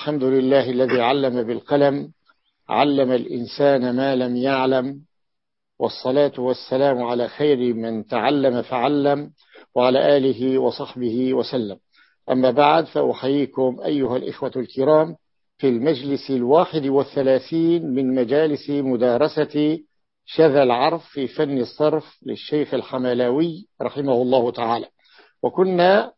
الحمد لله الذي علم بالقلم علم الإنسان ما لم يعلم والصلاة والسلام على خير من تعلم فعلم وعلى آله وصحبه وسلم. أما بعد فأحييكم أيها الإخوة الكرام في المجلس الواحد والثلاثين من مجالس مدارسة شذا العرف في فن الصرف للشيخ الحملاوي رحمه الله تعالى. وكنا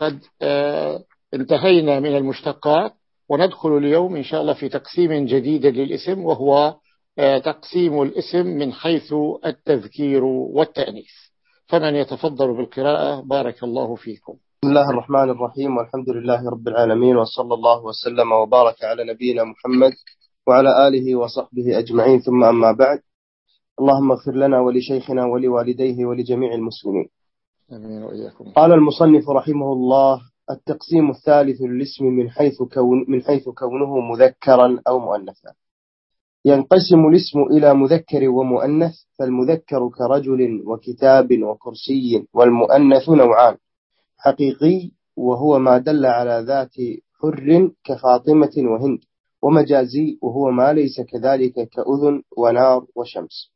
قد آه، انتهينا من المشتقات وندخل اليوم إن شاء الله في تقسيم جديد للاسم وهو آه، تقسيم الاسم من حيث التذكير والتأنيث. فمن يتفضل بالقراءة بارك الله فيكم. بسم الله الرحمن الرحيم والحمد لله رب العالمين وصلى الله وسلم وبارك على نبينا محمد وعلى آله وصحبه أجمعين. ثم أما بعد اللهم اغفر لنا ولشيخنا ولوالديه ولجميع المسلمين. أمين وإياكم. قال المصنف رحمه الله التقسيم الثالث للاسم من حيث كون من حيث كونه مذكرا أو مؤنثا. ينقسم الاسم إلى مذكر ومؤنث فالمذكر كرجل وكتاب وكرسي والمؤنث نوعان حقيقي وهو ما دل على ذات حر كفاطمة وهند ومجازي وهو ما ليس كذلك كأذن ونار وشمس.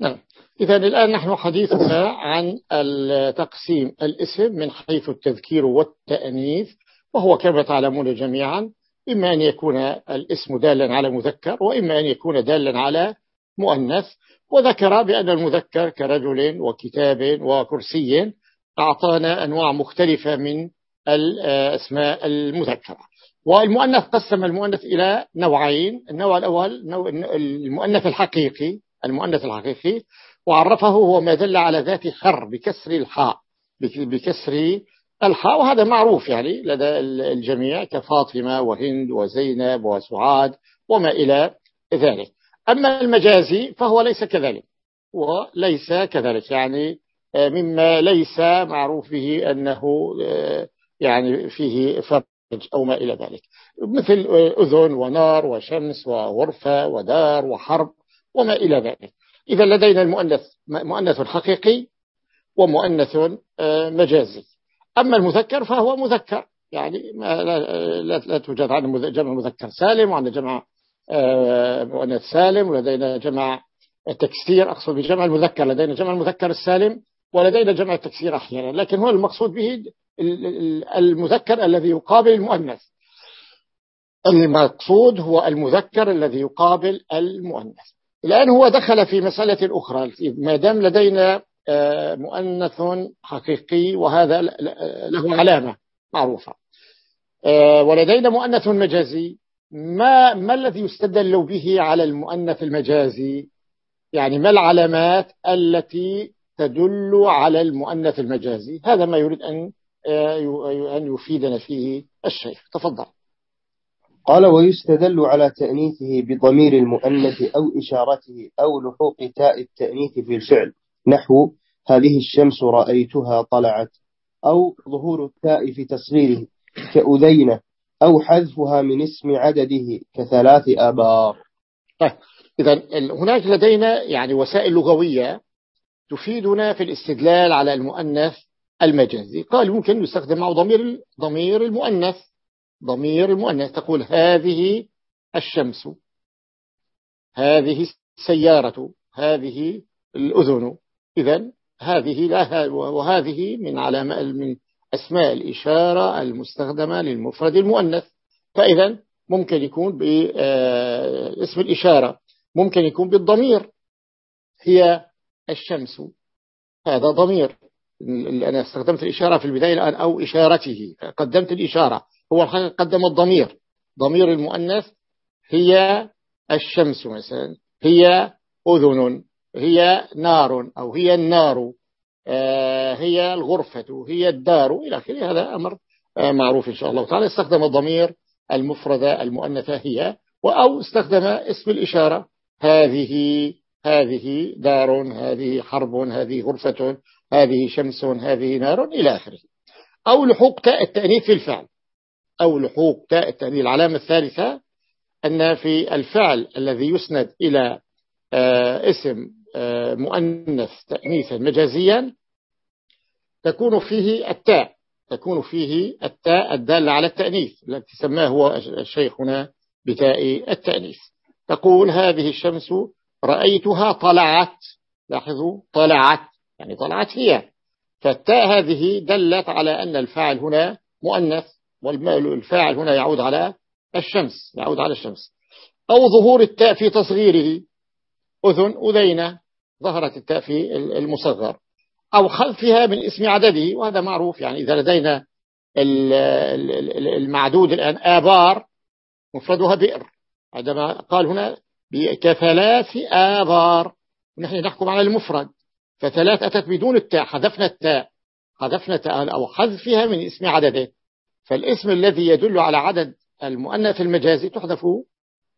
نعم. إذا الآن نحن حديثنا عن التقسيم الاسم من حيث التذكير والتأنيث وهو كما تعلمون جميعا إما أن يكون الاسم دالا على مذكر وإما أن يكون دالا على مؤنث. وذكر بأن المذكر كرجل وكتاب وكرسي أعطانا أنواع مختلفة من الأسماء المذكرة. والمؤنث قسم المؤنث إلى نوعين النوع الأول المؤنث الحقيقي المؤنث الحقيقي وعرفه هو ما دل على ذات حر بكسر الحاء بكسر الحاء وهذا معروف يعني لدى الجميع كفاطمة وهند وزينب وسعاد وما إلى ذلك. أما المجازي فهو ليس كذلك وليس كذلك يعني آه، مما ليس معروف به أنه آه، يعني فيه فرج أو ما إلى ذلك. مثل أذن ونار وشمس وغرفة ودار وحرب وما إلى ذلك. إذا لدينا المؤنث مؤنث حقيقي ومؤنث آه، مجازي. أما المذكر فهو مذكر يعني لا, لا توجد عندنا جمع مذكر سالم وعندنا جمع آه، مؤنث سالم ولدينا جمع تكسير أقصد بجمع المذكر لدينا جمع المذكر السالم ولدينا جمع التكسير أحيانا. لكن هو المقصود به المذكر الذي يقابل المؤنث. المقصود هو المذكر الذي يقابل المؤنث. الآن هو دخل في مسألة أخرى. ما دام لدينا آه، مؤنث حقيقي وهذا له علامة معروفة. آه، ولدينا مؤنث مجازي. ما ما الذي يستدل به على المؤنث المجازي؟ يعني ما العلامات التي تدل على المؤنث المجازي؟ هذا ما يريد أن آه، أن يفيدنا فيه الشيخ. تفضل. قال ويستدل على تأنيثه بضمير المؤنث أو إشارته أو لحوق تاء التأنيث في الفعل. نحو هذه الشمس رأيتها طلعت. أو ظهور التاء في تصغيره كأذينة أو حذفها من اسم عدده كثلاث آبار. طيب إذا هناك لدينا يعني وسائل لغوية تفيدنا في الاستدلال على المؤنث المجازي. قال ممكن يستخدم معه ضمير ضمير المؤنث. ضمير المؤنث تقول هذه الشمس هذه السيارة هذه الأذن. إذا هذه لا وهذه من علامة من أسماء الإشارة المستخدمة للمفرد المؤنث. فإذا ممكن يكون باسم آه، الإشارة ممكن يكون بالضمير. هي الشمس. هذا ضمير. أنا استخدمت الإشارة في البداية الآن أو إشارته. قدمت الإشارة. هو قدم الضمير. ضمير المؤنث هي الشمس مثلا هي أذن هي نار أو هي النار آه، هي الغرفة هي الدار إلى آخره. هذا أمر آه، معروف إن شاء الله تعالى. استخدم ضمير المفردة المؤنثة هي أو استخدم اسم الإشارة. هذه هذه دار هذه حرب هذه غرفة. هذه شمس هذه نار إلى آخره. أو لحوق تاء التأنيث في الفعل. أو لحوق تاء التأنيث. العلامة الثالثة أن في الفعل الذي يسند إلى آه، اسم مؤنث تأنيثا مجازيا تكون فيه التاء. تكون فيه التاء الدالة على التأنيث. التي سماه هو الشيخ هنا بتاء التأنيث. تقول هذه الشمس رأيتها طلعت. لاحظوا طلعت. يعني طلعت هي. فالتاء هذه دلت على أن الفاعل هنا مؤنث والفاعل هنا يعود على الشمس يعود على الشمس. أو ظهور التاء في تصغيره. أذن أذينة ظهرت التاء في المصغر. أو خلفها من اسم عدده وهذا معروف يعني إذا لدينا المعدود الآن آبار مفردها بئر. عندما قال هنا كثلاث آبار. نحن نحكم على المفرد. فثلاث أتت بدون التاء حذفنا التاء. حذفنا التاء أو حذفها من اسم عدده. فالاسم الذي يدل على عدد المؤنث المجازي تحذف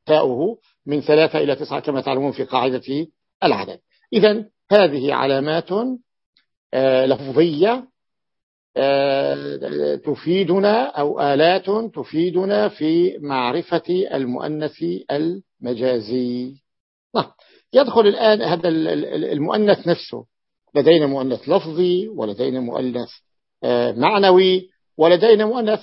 تاؤه من ثلاثة إلى تسعة كما تعلمون في قاعدة العدد. إذا هذه علامات آه، لفظية آه، تفيدنا أو آلات تفيدنا في معرفة المؤنث المجازي. نعم. يدخل الآن هذا المؤنث نفسه. لدينا مؤنث لفظي ولدينا مؤنث آه، معنوي ولدينا مؤنث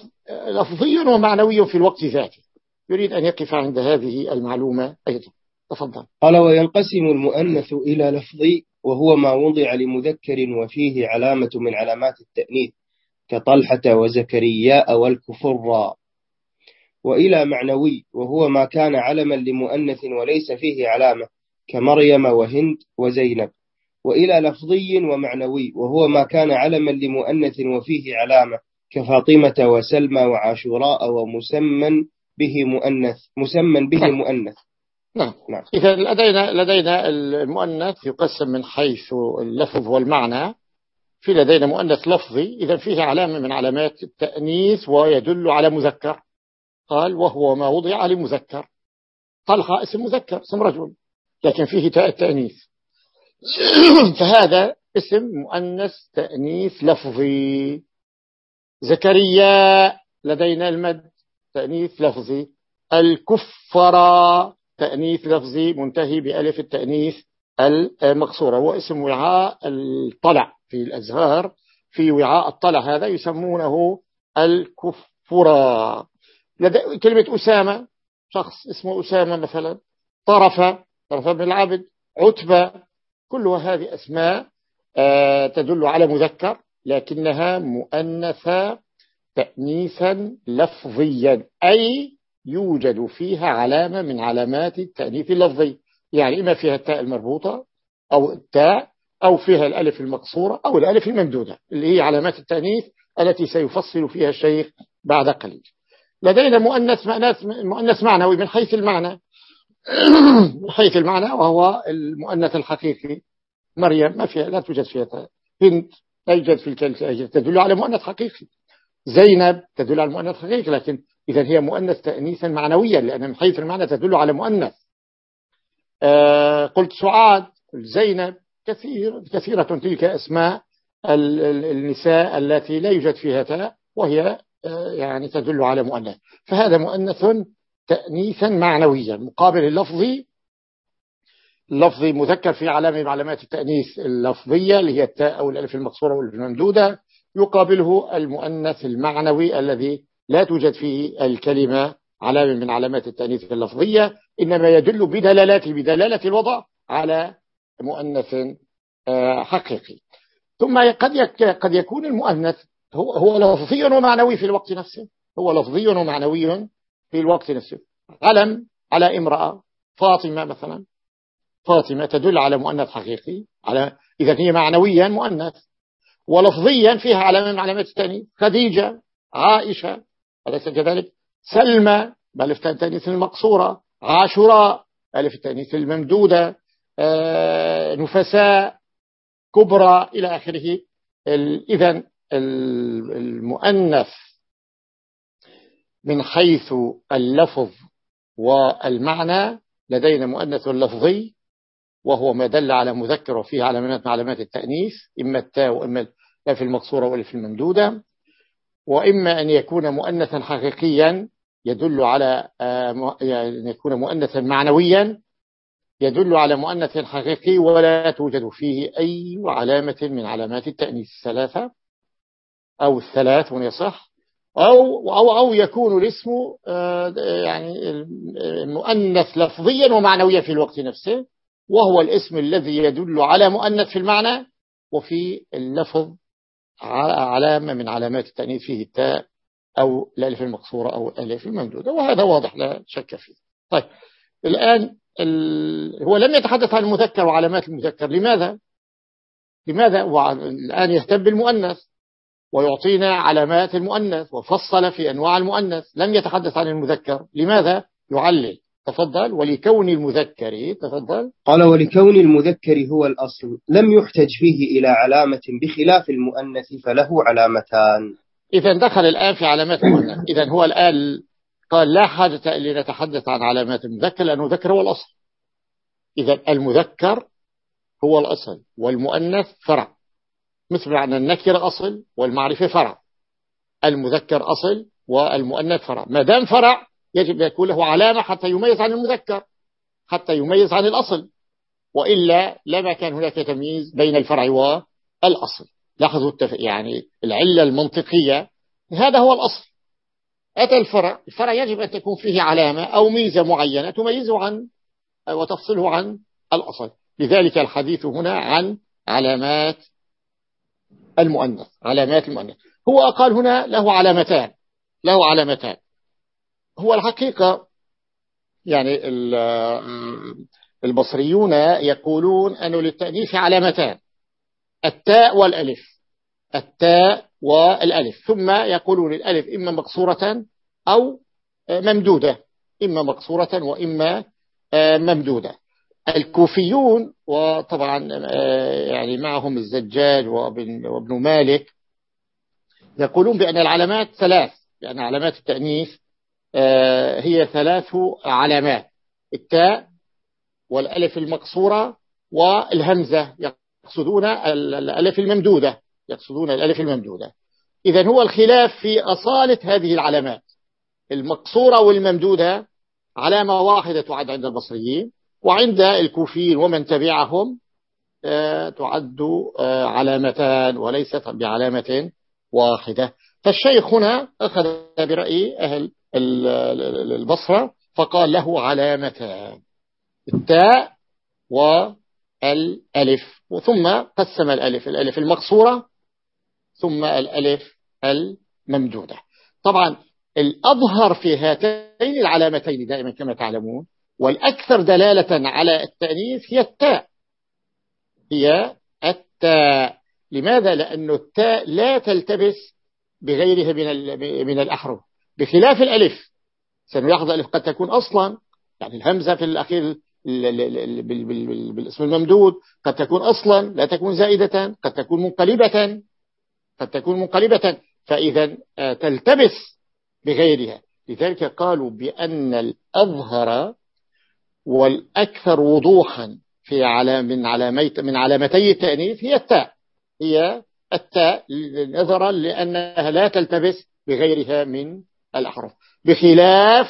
لفظي ومعنوي في الوقت ذاته. يريد أن يقف عند هذه المعلومة أيضا. تفضل. قال وينقسم المؤنث إلى لفظي وهو ما وضع لمذكر وفيه علامة من علامات التأنيث كطلحة وزكرياء والكفر وإلى معنوي وهو ما كان علما لمؤنث وليس فيه علامة كمريم وهند وزينب. وإلى لفظي ومعنوي وهو ما كان علما لمؤنث وفيه علامة كفاطمة وسلمى وعاشوراء ومسمى به مؤنث مسمى به نعم. مؤنث. نعم. نعم. إذا لدينا لدينا المؤنث يقسم من حيث اللفظ والمعنى. في لدينا مؤنث لفظي إذا فيه علامة من علامات التأنيث ويدل على مذكر. قال وهو ما وضع لمذكر طلحة اسم مذكر اسم رجل لكن فيه تاء التأنيث. فهذا اسم مؤنث تأنيث لفظي. زكريا لدينا المد تأنيث لفظي. الكفر تأنيث لفظي منتهي بألف التأنيث المقصورة. هو اسم وعاء الطلع في الأزهار في وعاء الطلع. هذا يسمونه الكفرة كلمة أسامة شخص اسمه أسامة مثلا طرفة طرفة بن العبد عتبة كلها هذه أسماء آه، تدل على مذكر لكنها مؤنثة تأنيثا لفظيا أي يوجد فيها علامة من علامات التأنيث اللفظي. يعني إما فيها التاء المربوطة أو التاء أو فيها الألف المقصورة أو الألف الممدودة اللي هي علامات التأنيث التي سيفصل فيها الشيخ بعد قليل. لدينا مؤنث مؤنث معنوي من حيث المعنى. حيث المعنى وهو المؤنث الحقيقي. مريم ما فيها لا توجد فيها هند لا يوجد في الكلمة تدل على مؤنث حقيقي. زينب تدل على المؤنث حقيقي لكن إذا هي مؤنث تأنيثا معنويا لأن من حيث المعنى تدل على مؤنث. آه قلت سعاد قلت زينب كثير كثيرة تلك أسماء النساء التي لا يوجد فيها تاء وهي آه يعني تدل على مؤنث. فهذا مؤنث تأنيثا معنويا مقابل اللفظي اللفظي مذكر في علامة من علامات التأنيث اللفظية اللي هي التاء أو الألف المقصورة والممدودة يقابله المؤنث المعنوي الذي لا توجد فيه الكلمة علامة من علامات التأنيث اللفظية إنما يدل بدلالات بدلالة الوضع على مؤنث آه، حقيقي. ثم قد قد يكون المؤنث هو هو لفظي ومعنوي في الوقت نفسه هو لفظي ومعنوي في الوقت نفسه. علم على امرأة فاطمة مثلا. فاطمة تدل على مؤنث حقيقي على إذا هي معنويا مؤنث. ولفظيا فيها علامة من علامات التانيث خديجة عائشة أليس كذلك؟ سلمى بألف التانيث المقصورة عاشوراء ألف التانيث الممدودة آه، نفساء كبرى إلى آخره. إذا المؤنث من حيث اللفظ والمعنى لدينا مؤنث لفظي وهو ما دل على مذكر وفيه علامات علامات التأنيث إما التاء وإما الألف المقصورة والألف الممدودة وإما أن يكون مؤنثا حقيقيا يدل على آه، يعني يكون مؤنثا معنويا يدل على مؤنث حقيقي ولا توجد فيه أي علامة من علامات التأنيث. الثلاثة أو الثلاث يصح. أو, أو, أو يكون الاسم آه، يعني مؤنث لفظيا ومعنويا في الوقت نفسه وهو الاسم الذي يدل على مؤنث في المعنى وفي اللفظ علامة من علامات التأنيث فيه التاء أو الألف المقصورة أو الألف الممدودة وهذا واضح لا شك فيه طيب الآن ال... هو لم يتحدث عن المذكر وعلامات المذكر لماذا؟ لماذا؟ الآن يهتم بالمؤنث ويعطينا علامات المؤنث وفصل في أنواع المؤنث. لم يتحدث عن المذكر. لماذا؟ يعلل. تفضل. ولكون المذكر. تفضل. قال ولكون المذكر هو الأصل. لم يحتج فيه إلى علامة بخلاف المؤنث فله علامتان. إذا دخل الآن في علامات المؤنث. إذا هو الآن قال لا حاجة لنتحدث عن علامات المذكر لأنه المذكر هو الأصل. إذا المذكر هو الأصل والمؤنث فرع. مثل أن النكر أصل والمعرفة فرع. المذكر أصل والمؤنث فرع. ما دام فرع يجب أن يكون له علامة حتى يميز عن المذكر حتى يميز عن الأصل. وإلا لما كان هناك تمييز بين الفرع والأصل. لاحظوا التف... يعني العلة المنطقية. هذا هو الأصل. أتى الفرع. الفرع يجب أن تكون فيه علامة أو ميزة معينة تميزه عن وتفصله عن الأصل. لذلك الحديث هنا عن علامات المؤنث علامات المؤنث. هو قال هنا له علامتان له علامتان. هو الحقيقة يعني البصريون يقولون أنه للتأنيث علامتان التاء والألف التاء والألف. ثم يقولون الألف إما مقصورة أو ممدودة إما مقصورة وإما ممدودة. الكوفيون وطبعا يعني معهم الزجاج وابن, مالك يقولون بأن العلامات ثلاث بأن علامات التأنيث هي ثلاث علامات التاء والألف المقصورة والهمزة يقصدون الألف الممدودة يقصدون الألف الممدودة. إذا هو الخلاف في أصالة هذه العلامات المقصورة والممدودة علامة واحدة تعد عند البصريين وعند الكوفيين ومن تبعهم آه، تعد آه، علامتان وليست بعلامة واحدة. فالشيخ هنا أخذ برأي أهل البصرة فقال له علامتان التاء والألف ثم قسم الألف الألف المقصورة ثم الألف الممدودة. طبعا الأظهر في هاتين العلامتين دائما كما تعلمون والأكثر دلالة على التأنيث هي التاء. هي التاء. لماذا؟ لأن التاء لا تلتبس بغيرها من من الأحرف. بخلاف الألف. سنلاحظ الألف قد تكون أصلا. يعني الهمزة في الأخير بالاسم الممدود قد تكون أصلا. لا تكون زائدة. قد تكون منقلبة. قد تكون منقلبة. فإذا آه، تلتبس بغيرها. لذلك قالوا بأن الأظهر والأكثر وضوحا في علام من علامي من علامتي التأنيث هي التاء. هي التاء نظرا لأنها لا تلتبس بغيرها من الأحرف. بخلاف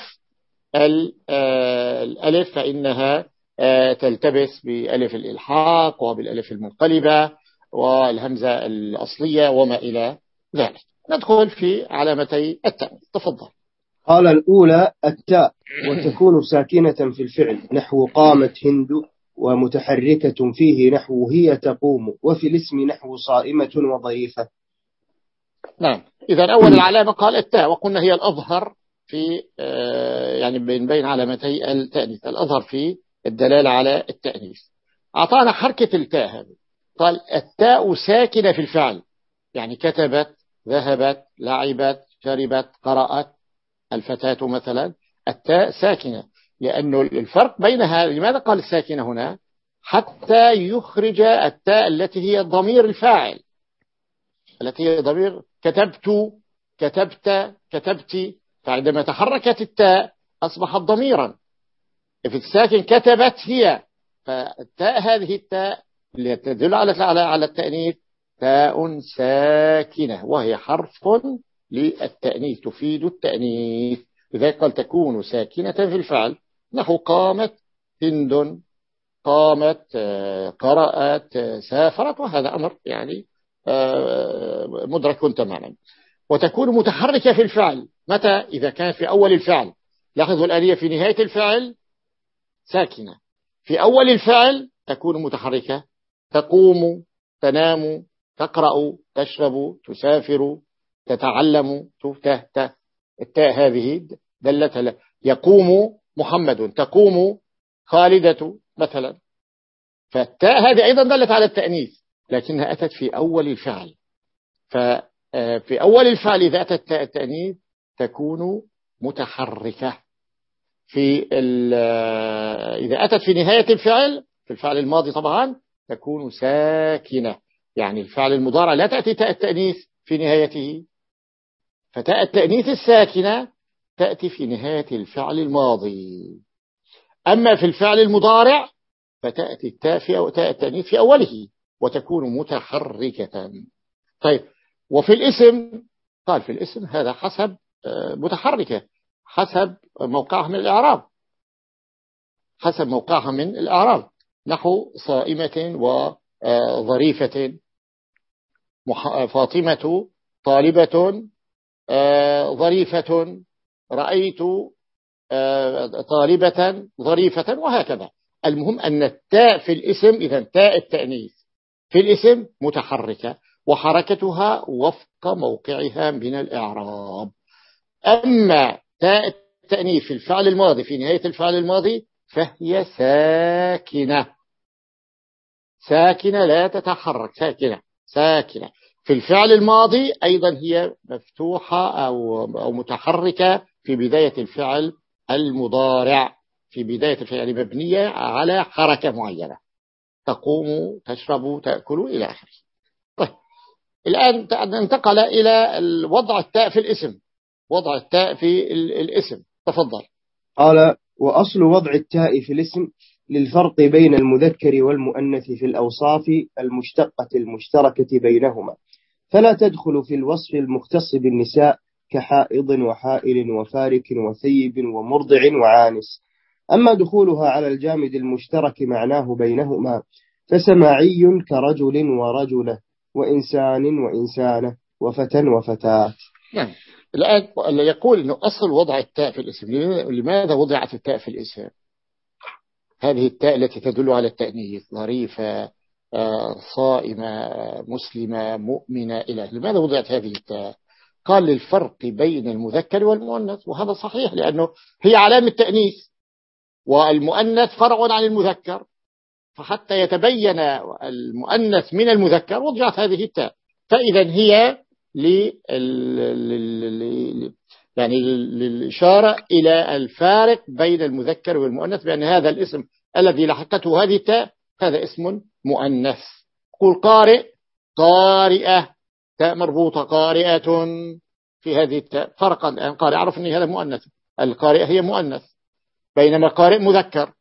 آه، الألف فإنها آه، تلتبس بألف الإلحاق وبالألف المنقلبة والهمزة الأصلية وما إلى ذلك. ندخل في علامتي التاء تفضل. قال الأولى التاء وتكون ساكنة في الفعل نحو قامت هند ومتحركة فيه نحو هي تقوم وفي الاسم نحو صائمة وضيفة نعم. إذا أول العلامة قال التاء وقلنا هي الأظهر في آه، يعني بين بين علامتي التأنيث. الأظهر في الدلالة على التأنيث. أعطانا حركة التاء هذه. قال التاء ساكنة في الفعل. يعني كتبت ذهبت لعبت شربت قرأت. الفتاة مثلا التاء ساكنة. لأنه الفرق بينها لماذا قال الساكنة هنا؟ حتى يخرج التاء التي هي ضمير الفاعل. التي هي ضمير كتبت كتبت كتبت. فعندما تحركت التاء أصبحت ضميرا. في الساكن كتبت هي. فالتاء هذه التاء اللي تدل على على التأنيث تاء ساكنة وهي حرف للتأنيث تفيد التأنيث. لذلك قال تكون ساكنة في الفعل. نحو قامت هند قامت قرأت سافرت وهذا أمر يعني آه، مدرك تماما. وتكون متحركة في الفعل. متى؟ إذا كان في أول الفعل. لاحظوا الآلية في نهاية الفعل ساكنة. في أول الفعل تكون متحركة. تقوم تنام تقرأ تشرب تسافر تتعلم التاء هذه دلت يقوم محمد تقوم خالدة مثلا. فالتاء هذه أيضا دلت على التأنيث لكنها أتت في أول الفعل. ففي أول الفعل إذا أتت التاء التأنيث تكون متحركة. في إذا أتت في نهاية الفعل في الفعل الماضي طبعا تكون ساكنة. يعني الفعل المضارع لا تأتي تاء التأنيث في نهايته. فتاء التأنيث الساكنة تأتي في نهاية الفعل الماضي. أما في الفعل المضارع فتأتي أو تاء التأنيث في أوله وتكون متحركة. طيب وفي الاسم قال في الاسم هذا حسب آه، متحركة حسب موقعها من الإعراب. حسب موقعها من الإعراب. نحو صائمة وظريفة فاطمة طالبة آه، ظريفة رأيت آه، طالبة ظريفة وهكذا. المهم أن التاء في الاسم إذا تاء التأنيث في الاسم متحركة وحركتها وفق موقعها من الإعراب. أما تاء التأنيث في الفعل الماضي في نهاية الفعل الماضي فهي ساكنة. ساكنة لا تتحرك ساكنة ساكنة. في الفعل الماضي أيضا هي مفتوحة أو, أو متحركة في بداية الفعل المضارع في بداية الفعل يعني مبنية على حركة معينة. تقوم تشرب تأكل إلى آخره. طيب الآن انتقل إلى وضع التاء في الاسم. وضع التاء في الاسم. تفضل. قال وأصل وضع التاء في الاسم للفرق بين المذكر والمؤنث في الأوصاف المشتقة المشتركة بينهما. فلا تدخل في الوصف المختص بالنساء كحائض وحائل وفارك وثيب ومرضع وعانس. أما دخولها على الجامد المشترك معناه بينهما فسماعي كرجل ورجلة وإنسان وإنسانة وفتى وفتاة. نعم. الآن يقول أنه أصل وضع التاء في الاسم لماذا وضعت التاء في الاسم؟ هذه التاء التي تدل على التأنيث ظريفة صائمة مسلمة مؤمنة إلى لماذا وضعت هذه التاء قال للفرق بين المذكر والمؤنث وهذا صحيح لأنه هي علامة تأنيث والمؤنث فرع عن المذكر. فحتى يتبين المؤنث من المذكر وضعت هذه التاء فإذا هي لل... يعني للإشارة إلى الفارق بين المذكر والمؤنث بأن هذا الاسم الذي لحقته هذه التاء هذا اسم مؤنث. قل قارئ. قارئة. تاء مربوطة قارئة في هذه التاء. فرقا الآن. قارئ. عرف أن هذا مؤنث. القارئة هي مؤنث. بينما قارئ مذكر.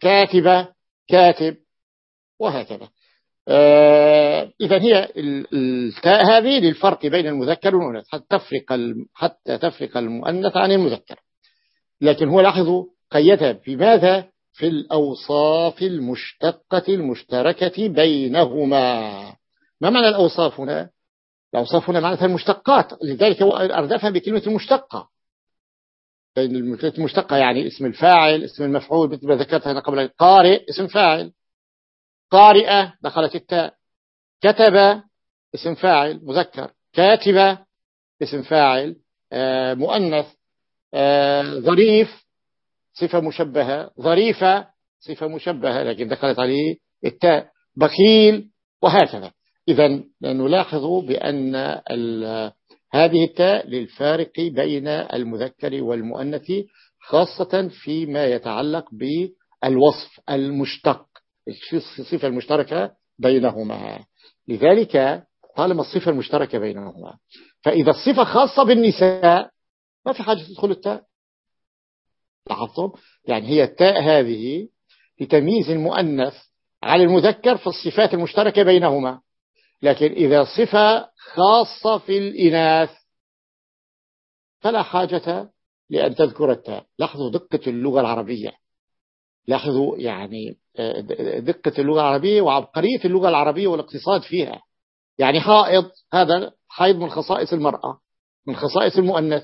كاتبة. كاتب. وهكذا. آه إذا هي التاء هذه للفرق بين المذكر والمؤنث. حتى تفرق حتى تفرق المؤنث عن المذكر. لكن هو لاحظوا قيدها بماذا؟ في الأوصاف المشتقة المشتركة بينهما. ما معنى الأوصاف هنا؟ الأوصاف هنا معناتها المشتقات لذلك هو أردفها بكلمة المشتقة. بين المشتقة يعني اسم الفاعل اسم المفعول مثل ما ذكرت هنا قبل قارئ اسم فاعل. قارئة دخلت التاء. كتب اسم فاعل. مذكر. كاتبة اسم فاعل. آه، مؤنث. آه، ظريف. صفة مشبهة ظريفة صفة مشبهة لكن دخلت عليه التاء بخيل وهكذا. إذا نلاحظ بأن هذه التاء للفارق بين المذكر والمؤنث خاصة فيما يتعلق بالوصف المشتق الصفة المشتركة بينهما. لذلك طالما الصفة المشتركة بينهما فإذا الصفة خاصة بالنساء ما في حاجة تدخل التاء؟ لاحظتم يعني هي التاء هذه لتمييز المؤنث على المذكر في الصفات المشتركة بينهما. لكن إذا صفة خاصة في الإناث فلا حاجة لأن تذكر التاء. لاحظوا دقة اللغة العربية. لاحظوا يعني آه، دقة اللغة العربية وعبقرية اللغة العربية والاقتصاد فيها. يعني حائض هذا حيض من خصائص المرأة من خصائص المؤنث.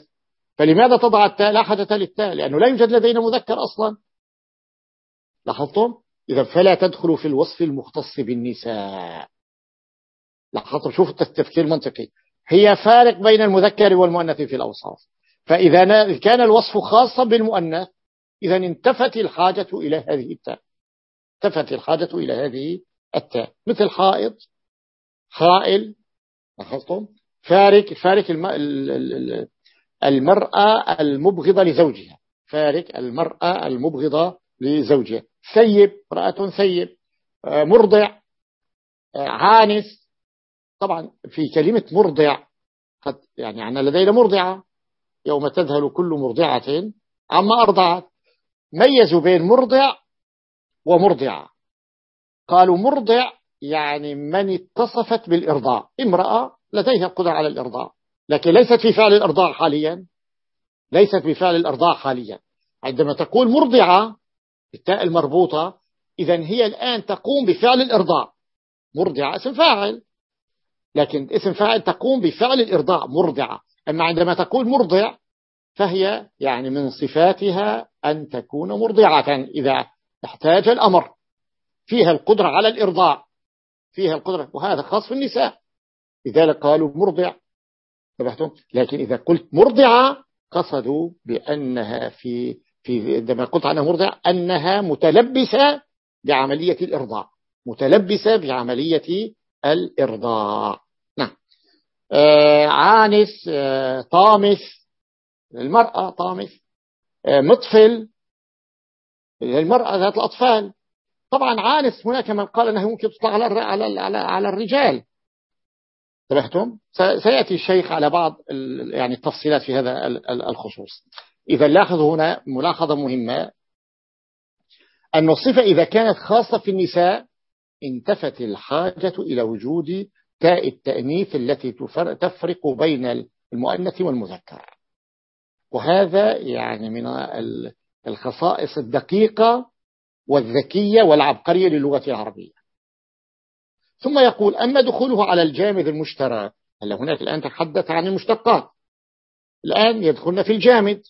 فلماذا تضع التاء لا حدث للتاء لأنه لا يوجد لدينا مذكر أصلا. لاحظتم؟ إذا فلا تدخل في الوصف المختص بالنساء. لاحظتم؟ شوف التفكير المنطقي. هي فارق بين المذكر والمؤنث في الأوصاف. فإذا كان الوصف خاصا بالمؤنث إذا انتفت الحاجة إلى هذه التاء انتفت الحاجة إلى هذه التاء مثل حائط خائل لاحظتم؟ فارق فارق المرأة المبغضة لزوجها. فارق المرأة المبغضة لزوجها. ثيب امرأة ثيب آه، مرضع. آه، عانس. طبعا في كلمة مرضع قد يعني عنا لدينا مرضعة. يوم تذهل كل مرضعة. عما أرضعت. ميزوا بين مرضع ومرضعة. قالوا مرضع يعني من اتصفت بالإرضاع. امرأة لديها قدرة على الإرضاع. لكن ليست في فعل الإرضاع حاليا. ليست بفعل الإرضاع حاليا. عندما تقول مرضعة التاء المربوطة إذا هي الآن تقوم بفعل الإرضاع مرضعة اسم فاعل. لكن اسم فاعل تقوم بفعل الإرضاع مرضعة. أما عندما تقول مرضع فهي يعني من صفاتها أن تكون مرضعة إذا احتاج الأمر. فيها القدرة على الإرضاع فيها القدرة وهذا خاص في النساء. لذلك قالوا مرضع. لكن إذا قلت مرضعة قصدوا بأنها في في عندما قلت عنها مرضع أنها متلبسة بعملية الإرضاع. متلبسة بعملية الإرضاع. نعم. آه عانس آه طامس المرأة طامس. آه مطفل المرأة ذات الأطفال. طبعا عانس هناك من قال أنه ممكن تطلع على على على الرجال. انتبهتم؟ سيأتي الشيخ على بعض يعني التفصيلات في هذا الخصوص. إذا لاحظوا هنا ملاحظة مهمة. أن الصفة إذا كانت خاصة في النساء انتفت الحاجة إلى وجود تاء التأنيث التي تفرق بين المؤنث والمذكر. وهذا يعني من الخصائص الدقيقة والذكية والعبقرية للغة العربية. ثم يقول أما دخوله على الجامد المشترك هلا هناك الآن تحدث عن المشتقات. الآن يدخلنا في الجامد.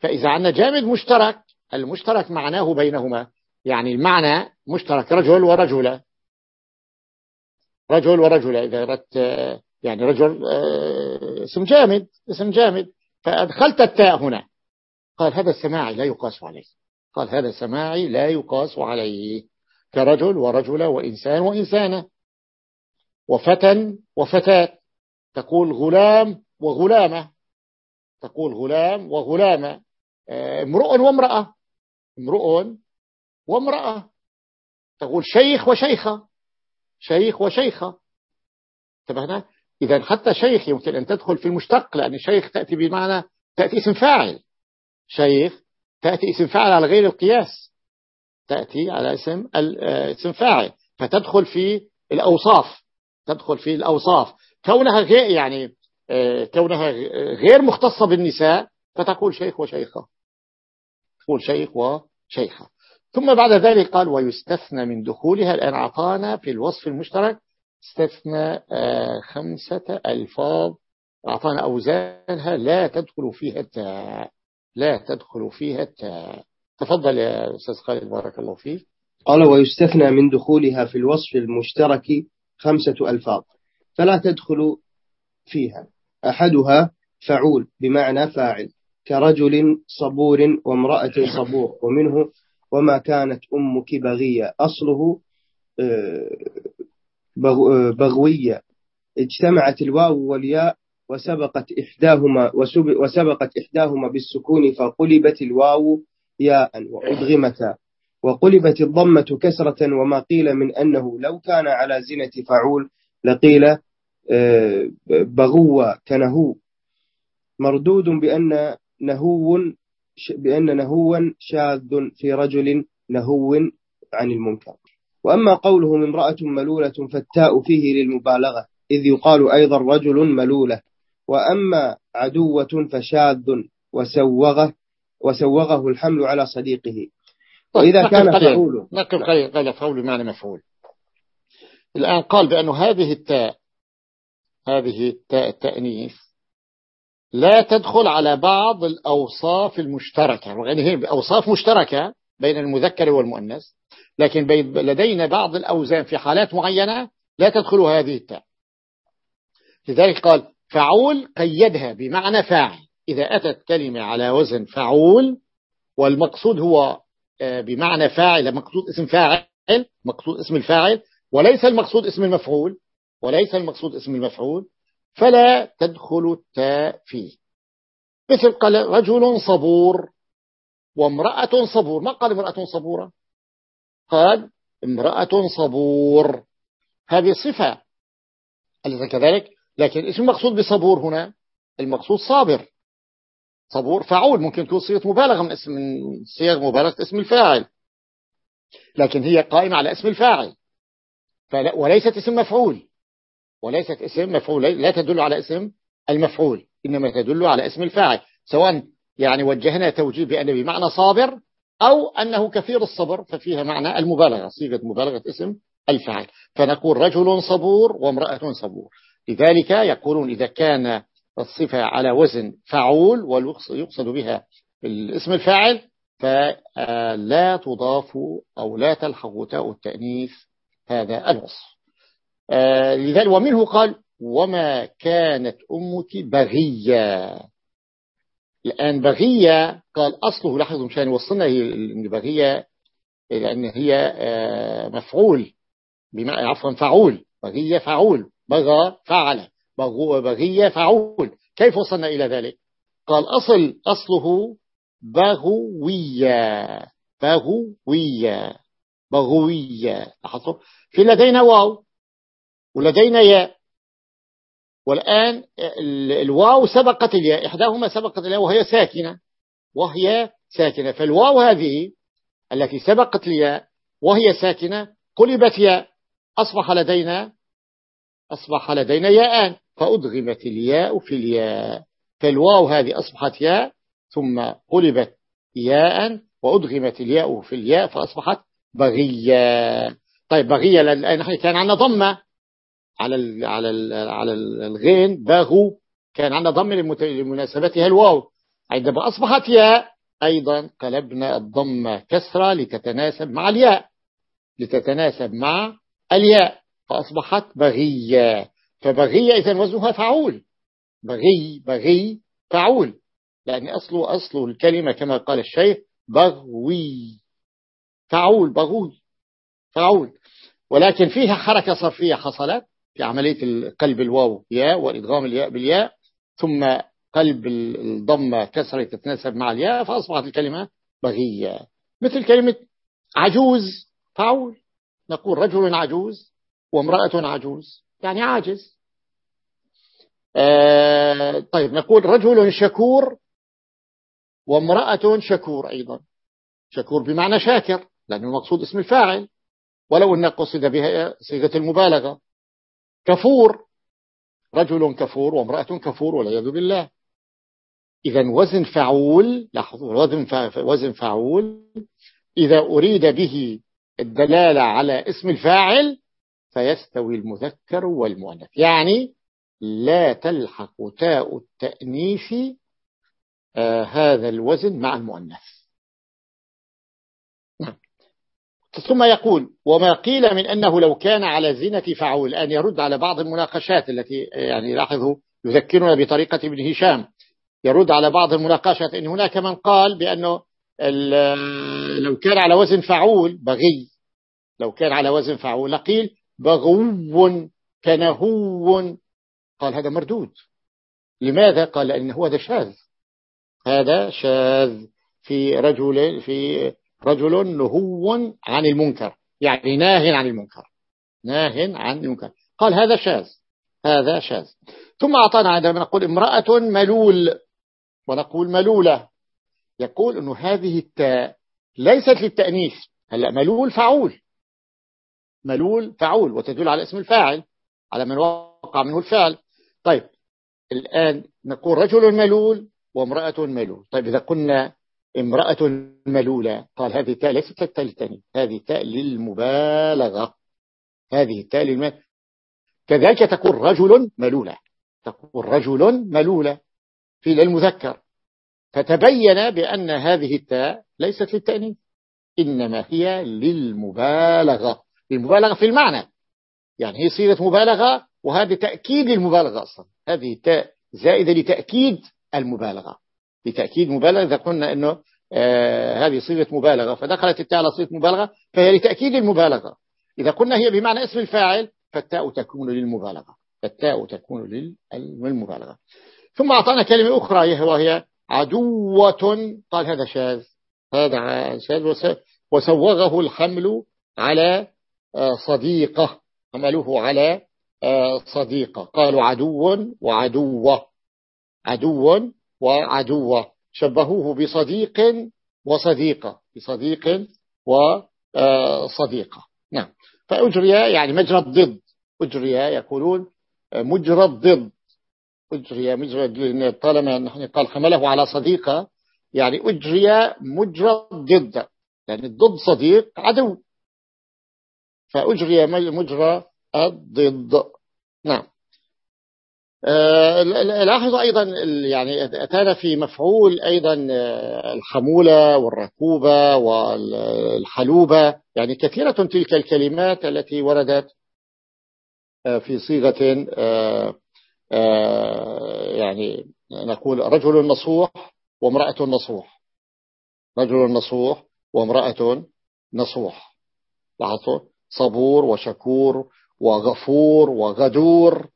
فإذا عندنا جامد مشترك المشترك معناه بينهما. يعني المعنى مشترك رجل ورجلة. رجل ورجلة إذا أردت يعني رجل آه، اسم جامد اسم جامد. فأدخلت التاء هنا. قال هذا السماعي لا يقاس عليه. قال هذا سماعي لا يقاس عليه. كرجل ورجل وإنسان وإنسانة. وفتى وفتاة. تقول غلام وغلامة. تقول غلام وغلامة. آه، امرؤ وامرأة. امرؤ وامرأة. تقول شيخ وشيخة. شيخ وشيخة. انتبهنا؟ إذا حتى شيخ يمكن أن تدخل في المشتق لأن الشيخ تأتي بمعنى تأتي اسم فاعل. شيخ تأتي اسم فاعل على غير القياس. تأتي على اسم آه، اسم فاعل فتدخل في الأوصاف تدخل في الأوصاف. كونها غير يعني آه، كونها غير مختصة بالنساء فتقول شيخ وشيخة. تقول شيخ وشيخة. ثم بعد ذلك قال ويستثنى من دخولها الآن أعطانا في الوصف المشترك استثنى آه، خمسة ألفاظ. أعطانا أوزانها لا تدخل فيها التاء لا تدخل فيها التاء. تفضل يا أستاذ خالد بارك الله فيك. قال ويستثنى من دخولها في الوصف المشترك خمسة ألفاظ فلا تدخل فيها. أحدها فعول بمعنى فاعل كرجل صبور وامرأة صبور ومنه وما كانت أمك بغية أصله آه، آه، بغوية. اجتمعت الواو والياء وسبقت إحداهما وسبقت إحداهما بالسكون فقلبت الواو ياء وأدغمتا وقلبت الضمة كسرة وما قيل من أنه لو كان على زنة فعول لقيل آه، بغوا كنهو. مردود بأن نهو بأن نهوا شاذ في رجل نهو عن المنكر. وأما قوله امرأة ملولة فالتاء فيه للمبالغة إذ يقال أيضا رجل ملولة. وأما عدوة فشاذ وسوغة وسوغه الحمل على صديقه. وإذا كان فعول نقل قليل قال فعول بمعنى مفعول. الآن قال بأن هذه التاء هذه التاء التأنيث لا تدخل على بعض الأوصاف المشتركة. يعني هي أوصاف مشتركة بين المذكر والمؤنث لكن لدينا بعض الأوزان في حالات معينة لا تدخل هذه التاء. لذلك قال فعول قيدها بمعنى فاعل. إذا أتت كلمة على وزن فعول والمقصود هو آه، بمعنى فاعل مقصود اسم فاعل مقصود اسم الفاعل وليس المقصود اسم المفعول وليس المقصود اسم المفعول فلا تدخل التاء فيه مثل قال رجل صبور وامرأة صبور. ما قال امرأة صبورة؟ قال امرأة صبور. هذه صفة أليس كذلك؟ لكن اسم المقصود بصبور هنا؟ المقصود صابر. صبور فعول ممكن تكون صيغة مبالغة من اسم من صيغ مبالغة اسم الفاعل. لكن هي قائمة على اسم الفاعل. وليست اسم مفعول. وليست اسم مفعول. لا تدل على اسم المفعول إنما تدل على اسم الفاعل. سواء يعني وجهنا توجيه بأن بمعنى صابر أو أنه كثير الصبر ففيها معنى المبالغة صيغة مبالغة اسم الفاعل. فنقول رجل صبور وامرأة صبور. لذلك يقولون إذا كان الصفة على وزن فعول ويقصد بها الاسم الفاعل فلا تضاف أو لا تلحق تاء التأنيث هذا الوصف. آه، لذلك ومنه قال وما كانت أمك بغية. الآن بغية قال أصله لاحظوا مشان وصلنا بغية لأن هي آه، مفعول عفوا فعول. بغية فعول بغى فعل. بغية فعول كيف وصلنا إلى ذلك؟ قال أصل أصله بغوية. بغوية. بغوية. لاحظوا في لدينا واو ولدينا ياء. والآن الواو سبقت الياء. إحداهما سبقت الياء وهي ساكنة. وهي ساكنة. فالواو هذه التي سبقت الياء وهي ساكنة قلبت ياء. أصبح لدينا أصبح لدينا ياءان. فأدغمت الياء في الياء فالواو هذه أصبحت ياء ثم قلبت ياء وأدغمت الياء في الياء فأصبحت بغية. طيب بغية لأن كان عندنا ضمة. على ال على على الغين باغو كان عندنا ضم لمناسبتها الواو. عندما أصبحت ياء أيضا قلبنا الضمة كسرة لتتناسب مع الياء. لتتناسب مع الياء فأصبحت بغية. فبغية إذا وزنها فعول. بغي بغي فعول. لأن أصله أصل الكلمة كما قال الشيخ بغوي. فعول بغوي فعول. ولكن فيها حركة صرفية حصلت في عملية قلب الواو ياء والإدغام الياء بالياء ثم قلب الضمة كسرة تتناسب مع الياء فأصبحت الكلمة بغية. مثل كلمة عجوز فعول. نقول رجل عجوز وامرأة عجوز. يعني عاجز. آه طيب نقول رجل شكور وامرأة شكور أيضا. شكور بمعنى شاكر لأنه المقصود اسم الفاعل. ولو أن قصد بها صيغة المبالغة. كفور رجل كفور وامرأة كفور والعياذ بالله. إذا وزن فعول لاحظوا وزن وزن فعول. إذا أريد به الدلالة على اسم الفاعل فيستوي المذكر والمؤنث. يعني لا تلحق تاء التأنيث آه هذا الوزن مع المؤنث. نعم. ثم يقول وما قيل من أنه لو كان على زينة فعول أن يرد على بعض المناقشات التي يعني لاحظوا يذكرنا بطريقة ابن هشام. يرد على بعض المناقشات إن هناك من قال بأنه لو كان على وزن فعول بغي. لو كان على وزن فعول لقيل بغو كنهو. قال هذا مردود. لماذا؟ قال لأنه هذا شاذ. هذا شاذ في رجل في رجل نهو عن المنكر. يعني ناه عن المنكر. ناه عن المنكر. قال هذا شاذ. هذا شاذ. ثم أعطانا عندما نقول امرأة ملول. ونقول ملولة. يقول أنه هذه التاء ليست للتأنيث. هلا ملول فعول. ملول فعول وتدل على اسم الفاعل على من وقع منه الفعل. طيب الآن نقول رجل ملول وامرأة ملول. طيب إذا قلنا امرأة ملولة قال هذه تاء ليست التاء هذه تاء للمبالغة. هذه التاء للم... كذلك تقول رجل ملولة. تقول رجل ملولة في للمذكر فتبين بأن هذه التاء ليست للتأنيث إنما هي للمبالغة. للمبالغة في المعنى. يعني هي صيغة مبالغة وهذا تأكيد للمبالغة أصلا. هذه التاء زائدة لتأكيد المبالغة. لتأكيد مبالغة إذا قلنا أنه آه هذه صيغة مبالغة فدخلت التاء على صيغة مبالغة فهي لتأكيد المبالغة. إذا قلنا هي بمعنى اسم الفاعل فالتاء تكون للمبالغة. التاء تكون للمبالغة. ثم أعطانا كلمة أخرى وهي عدوة. قال هذا شاذ. هذا شاذ وسوغه الحمل على صديقة. حملوه على آه، صديقة. قالوا عدو وعدوة. عدو وعدوة. شبهوه بصديق وصديقة. بصديق وصديقة نعم. فأجري يعني مجرى الضد. أجري يقولون مجرى الضد. أجري مجرى طالما نحن قال حمله على صديقة يعني أجري مجرى الضد. يعني الضد صديق عدو. فأجري مجرى الضد. نعم. آه، لاحظ أيضا يعني أتانا في مفعول أيضا آه، الحمولة والركوبة والحلوبة يعني كثيرة تلك الكلمات التي وردت آه، في صيغة يعني نقول رجل نصوح وامرأة نصوح. رجل نصوح وامرأة نصوح. لاحظوا صبور وشكور وغفور وغدور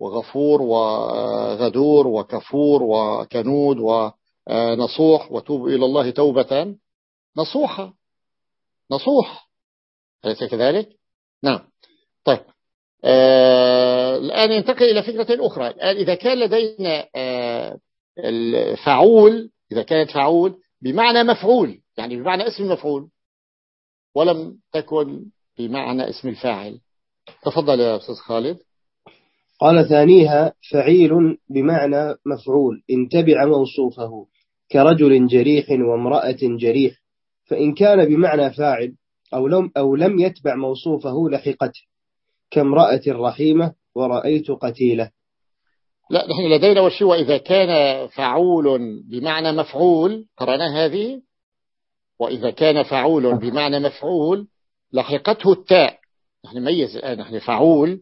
وغفور وغدور وكفور وكنود ونصوح وتوب إلى الله توبة. نصوحة نصوح. أليس كذلك؟ نعم. طيب. آه الآن ينتقل إلى فكرة أخرى. الآن إذا كان لدينا آه الفعول إذا كانت فعول بمعنى مفعول يعني بمعنى اسم المفعول. ولم تكن بمعنى اسم الفاعل. تفضل يا أستاذ خالد. قال ثانيها فعيل بمعنى مفعول إن تبع موصوفه كرجل جريح وامرأة جريح فإن كان بمعنى فاعل أو لم, أو لم يتبع موصوفه لحقته كامرأة رحيمة ورأيت قتيلة. لا نحن لدينا وشي وإذا كان فعول بمعنى مفعول قرأنا هذه وإذا كان فعول بمعنى مفعول لحقته التاء. نحن نميز الآن نحن فعول.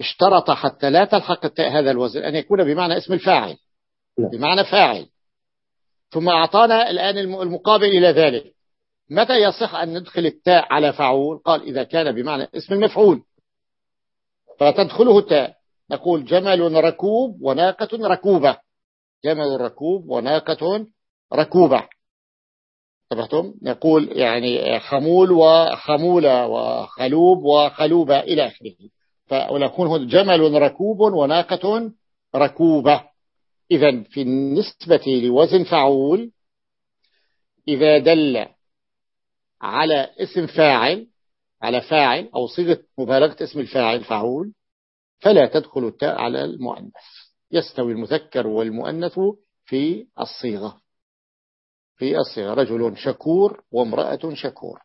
اشترط حتى لا تلحق التاء هذا الوزن أن يكون بمعنى اسم الفاعل. نعم. بمعنى فاعل. ثم أعطانا الآن المقابل إلى ذلك. متى يصح أن ندخل التاء على فعول؟ قال إذا كان بمعنى اسم المفعول فتدخله التاء. نقول جمل ركوب وناقة ركوبة. جمل ركوب وناقة ركوبة. تبعتم نقول يعني خمول وخمولة وخلوب وخلوبة إلى آخره. فنكون هنا جمل ركوب وناقة ركوبة إذا في النسبة لوزن فعول إذا دل على اسم فاعل على فاعل أو صيغة مبالغة اسم الفاعل فعول فلا تدخل التاء على المؤنث. يستوي المذكر والمؤنث في الصيغة. في الصيغة رجل شكور وامرأة شكور.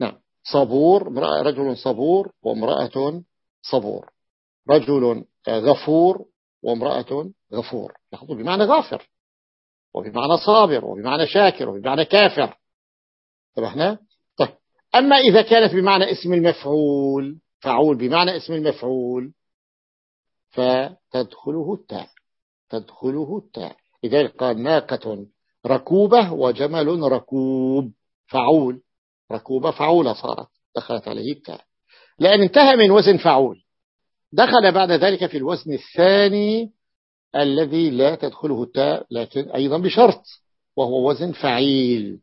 نعم صبور رجل صبور وامرأة صبور. رجل غفور وامرأة غفور. لاحظوا بمعنى غافر وبمعنى صابر وبمعنى شاكر وبمعنى كافر. طبعا طيب أما إذا كانت بمعنى اسم المفعول فعول بمعنى اسم المفعول فتدخله التاء تدخله التاء. لذلك قال ناقة ركوبة وجمل ركوب. فعول. ركوبة فعولة صارت. دخلت عليه التاء. لأن انتهى من وزن فعول. دخل بعد ذلك في الوزن الثاني الذي لا تدخله التاء لكن أيضا بشرط وهو وزن فعيل.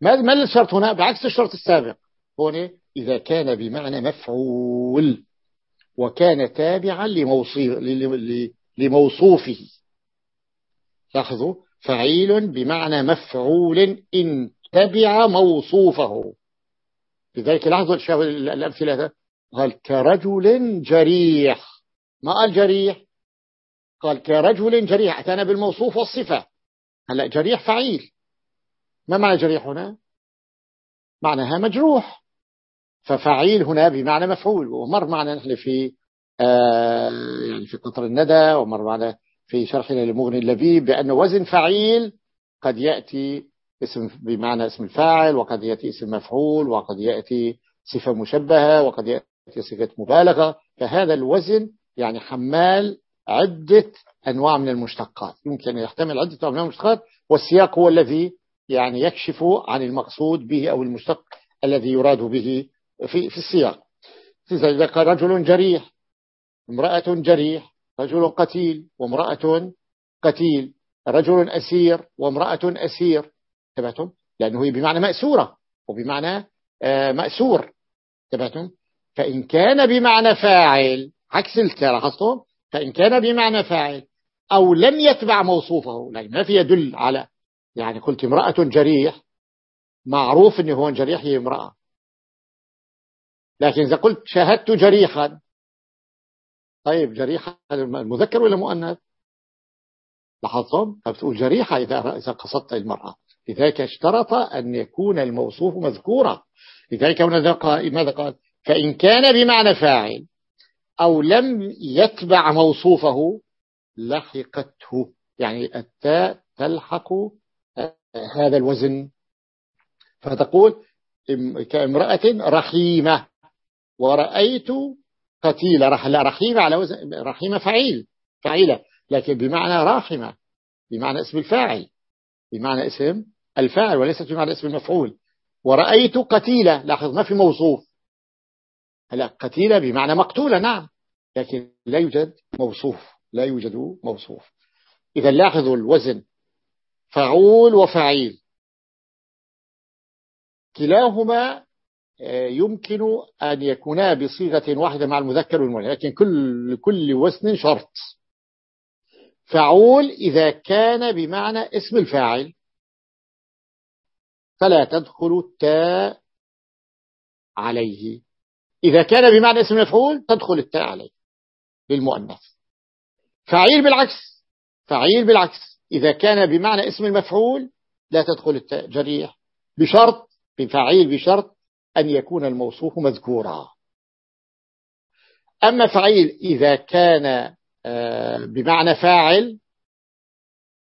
ما الشرط هنا؟ بعكس الشرط السابق. هنا إذا كان بمعنى مفعول وكان تابعا لموصوفه. لاحظوا؟ فعيل بمعنى مفعول إن تبع موصوفه. لذلك لاحظوا الأمثلة قال كرجل جريح. ما قال جريح؟ قال كرجل جريح. أتانا بالموصوف والصفة. هلا جريح فعيل. ما معنى جريح هنا؟ معناها مجروح. ففعيل هنا بمعنى مفعول. ومر معنا نحن في آه يعني في قطر الندى ومر معنا في شرحنا لمغني اللبيب بأن وزن فعيل قد يأتي اسم بمعنى اسم الفاعل وقد يأتي اسم مفعول وقد يأتي صفة مشبهة وقد يأتي صفة مبالغة. فهذا الوزن يعني حمال عدة أنواع من المشتقات. يمكن أن يحتمل عدة أنواع من المشتقات والسياق هو الذي يعني يكشف عن المقصود به أو المشتق الذي يراد به في, في السياق. إذا رجل جريح امرأة جريح رجل قتيل وامرأة قتيل رجل أسير وامرأة أسير. تبعتم؟ لأنه هي بمعنى مأسورة وبمعنى آه، مأسور. تبعتم؟ فإن كان بمعنى فاعل عكس لاحظتم فإن كان بمعنى فاعل أو لم يتبع موصوفه لأن ما في يدل على يعني قلت امرأة جريح معروف أنه هو جريح هي امرأة. لكن إذا قلت شاهدت جريحا طيب جريحة المذكر ولا مؤنث؟ لاحظتم فبتقول جريحة إذا إذا قصدت المرأة. لذلك اشترط أن يكون الموصوف مذكورا. لذلك ماذا قال؟ فإن كان بمعنى فاعل أو لم يتبع موصوفه لحقته. يعني التاء تلحق هذا الوزن. فتقول كامرأة رحيمة ورأيت قتيلة رحيمة على وزن رحيمة فعيل فعيلة. لكن بمعنى راحمة بمعنى اسم الفاعل بمعنى اسم الفاعل وليست بمعنى اسم المفعول. ورأيت قتيلة لاحظ ما في موصوف. هلا قتيلة بمعنى مقتولة نعم لكن لا يوجد موصوف لا يوجد موصوف. إذا لاحظوا الوزن فعول وفعيل. كلاهما يمكن أن يكونا بصيغة واحدة مع المذكر والمؤنث لكن كل كل وزن شرط. فعول إذا كان بمعنى اسم الفاعل. فلا تدخل التاء عليه. إذا كان بمعنى اسم المفعول تدخل التاء عليه للمؤنث. فعيل بالعكس فعيل بالعكس. إذا كان بمعنى اسم المفعول لا تدخل التاء. جريح. بشرط بفعيل بشرط أن يكون الموصوف مذكورا. أما فعيل إذا كان آه، بمعنى فاعل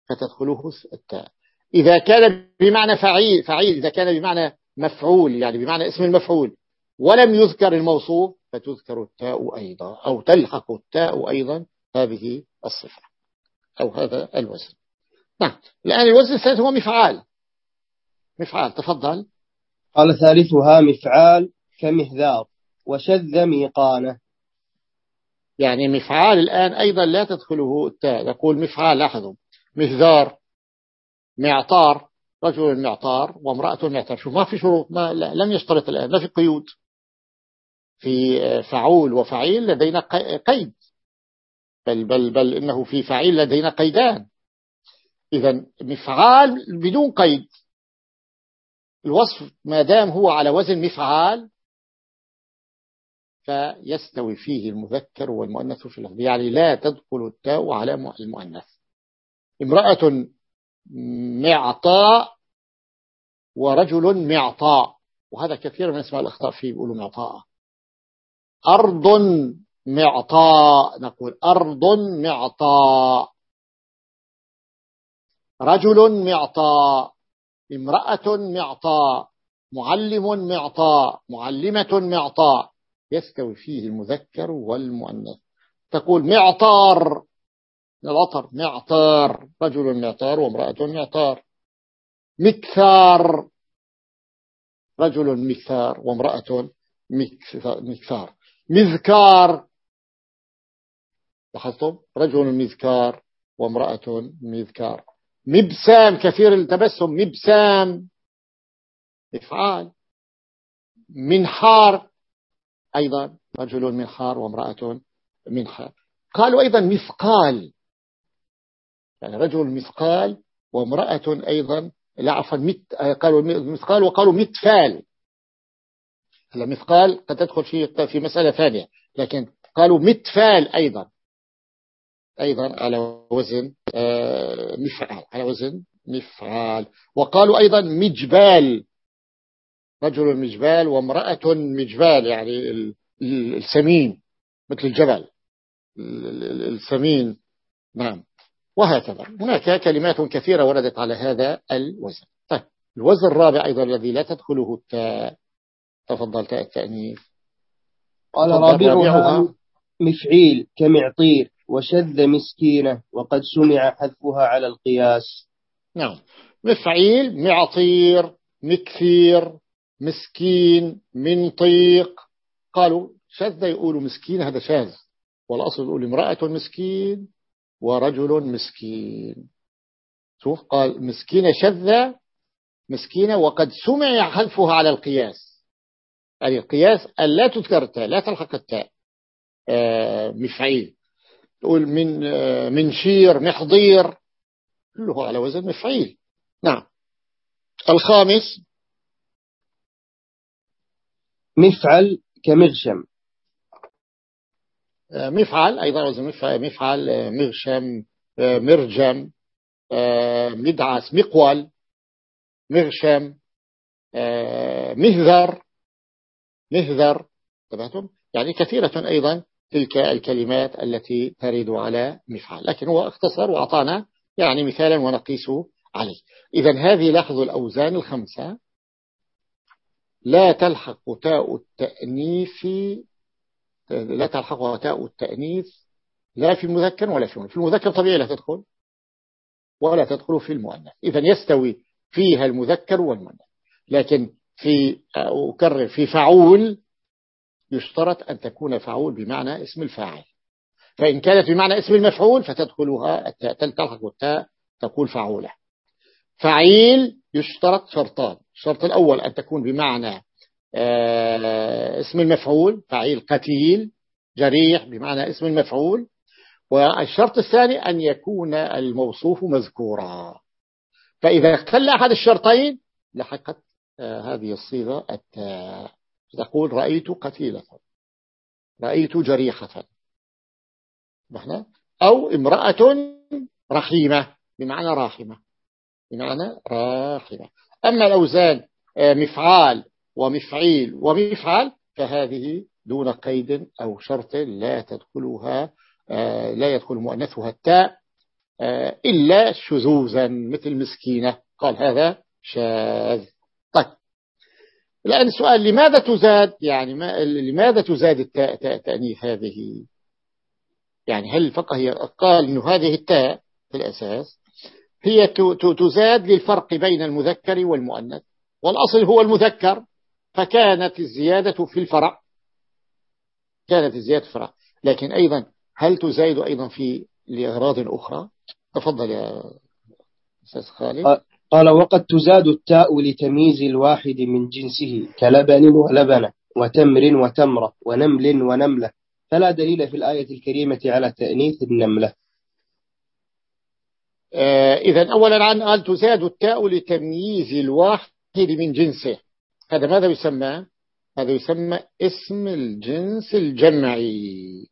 فتدخله التاء إذا كان بمعنى فعيل فعيل إذا كان بمعنى مفعول يعني بمعنى اسم المفعول ولم يذكر الموصوف فتذكر التاء أيضا أو تلحق التاء أيضا هذه الصفة أو هذا الوزن. نعم الآن الوزن الثالث هو مفعال. مفعال تفضل. قال ثالثها مفعال كمهذار وشذ ميقانه. يعني مفعال الآن أيضا لا تدخله التاء يقول مفعال لاحظوا مهذار معطار رجل معطار وامرأة معطار. شوف ما في شروط ما لم يشترط الآن لا في قيود في فعول وفعيل لدينا قيد. بل, بل, بل إنه في فعيل لدينا قيدان. إذا مفعال بدون قيد. الوصف ما دام هو على وزن مفعال فيستوي فيه المذكر والمؤنث في اللفظ. يعني لا تدخل التاء على المؤنث. امرأة معطاء ورجل معطاء. وهذا كثير من أسماء الأخطاء فيه يقولوا معطاء أرض معطاء نقول أرض معطاء. رجل معطاء. امرأة معطاء معلم معطاء معلمة معطاء. يستوي فيه المذكر والمؤنث. تقول معطار. العطر معطار. رجل معطار وامرأة معطار. مكثار. رجل مكثار وامرأة مكثار. مذكار. لاحظتم؟ رجل مذكار وامرأة مذكار. مبسام كثير التبسم مبسام. إفعال. منحار أيضا رجل منحار وامرأة منحار. قالوا أيضا مثقال. يعني رجل مثقال وامرأة أيضا لا عفوا مت قالوا مثقال وقالوا متفال. هلا مثقال قد تدخل في في مسألة ثانية لكن قالوا متفال أيضا. أيضا على وزن آه، مفعال على وزن مفعال وقالوا أيضا مجبال رجل مجبال وامرأة مجبال يعني السمين مثل الجبل السمين. نعم. وهكذا. هناك كلمات كثيرة وردت على هذا الوزن. طيب. الوزن الرابع أيضا الذي لا تدخله التاء. تفضل تاء التأنيث. قال رابعها مفعيل كمعطير وشذ مسكينة وقد سمع حذفها على القياس. نعم. مفعيل معطير مكثير مسكين منطيق. قالوا شذ يقولوا مسكين هذا شاذ. والأصل يقول امرأة مسكين ورجل مسكين. شوف قال مسكينة شذة مسكينة وقد سمع حذفها على القياس. يعني القياس لا تذكر التاء لا تلحق التاء. آه، مفعيل. تقول من آه، من شير محضير كله على وزن مفعيل. نعم. الخامس. مفعل كمغشم. آه، مفعل أيضا وزن مفعل, مفعل مغشم مرجم مدعس مقول مغشم مهذر مهذر. تبعتم يعني كثيرة أيضا. تلك الكلمات التي ترد على مفعل. لكن هو اختصر وأعطانا يعني مثالا ونقيس عليه. إذا هذه لاحظوا الأوزان الخمسة. لا تلحق تاء التأنيث لا تلحقها تاء التأنيث لا في المذكر ولا في المؤنث في المذكر طبيعي لا تدخل ولا تدخل في المؤنث. إذا يستوي فيها المذكر والمؤنث. لكن في أكرر في فعول يشترط أن تكون فعول بمعنى اسم الفاعل. فإن كانت بمعنى اسم المفعول فتدخلها تلحق التاء تقول فعولة. فعيل يشترط شرطان. الشرط الأول أن تكون بمعنى آه، اسم المفعول فعيل قتيل جريح بمعنى اسم المفعول. والشرط الثاني أن يكون الموصوف مذكورا. فإذا اختل أحد الشرطين لحقت آه، هذه الصيغة التاء. تقول رأيت قتيلة. رأيت جريحة. معنى أو امرأة رحيمة بمعنى راحمة. بمعنى راحمة. أما الأوزان آه، مفعال ومفعيل ومفعل فهذه دون قيد أو شرط لا تدخلها آه، لا يدخل مؤنثها التاء آه، إلا شذوذا مثل مسكينة قال هذا شاذ. الآن السؤال لماذا تزاد؟ يعني ما لماذا تزاد التاء تأنيث هذه؟ يعني هل الفقه قال أنه هذه التاء في الأساس؟ هي تزاد للفرق بين المذكر والمؤنث. والأصل هو المذكر فكانت الزيادة في الفرع. كانت الزيادة في الفرع. لكن أيضا هل تزايد أيضا في لأغراض أخرى؟ تفضل يا أستاذ خالد. قال وقد تزاد التاء لتمييز الواحد من جنسه كلبن ولبنة وتمر وتمرة ونمل ونملة فلا دليل في الآية الكريمة على تأنيث النملة. آه إذا أولا عن قال تزاد التاء لتمييز الواحد من جنسه. هذا ماذا يسمى؟ هذا يسمى اسم الجنس الجمعي.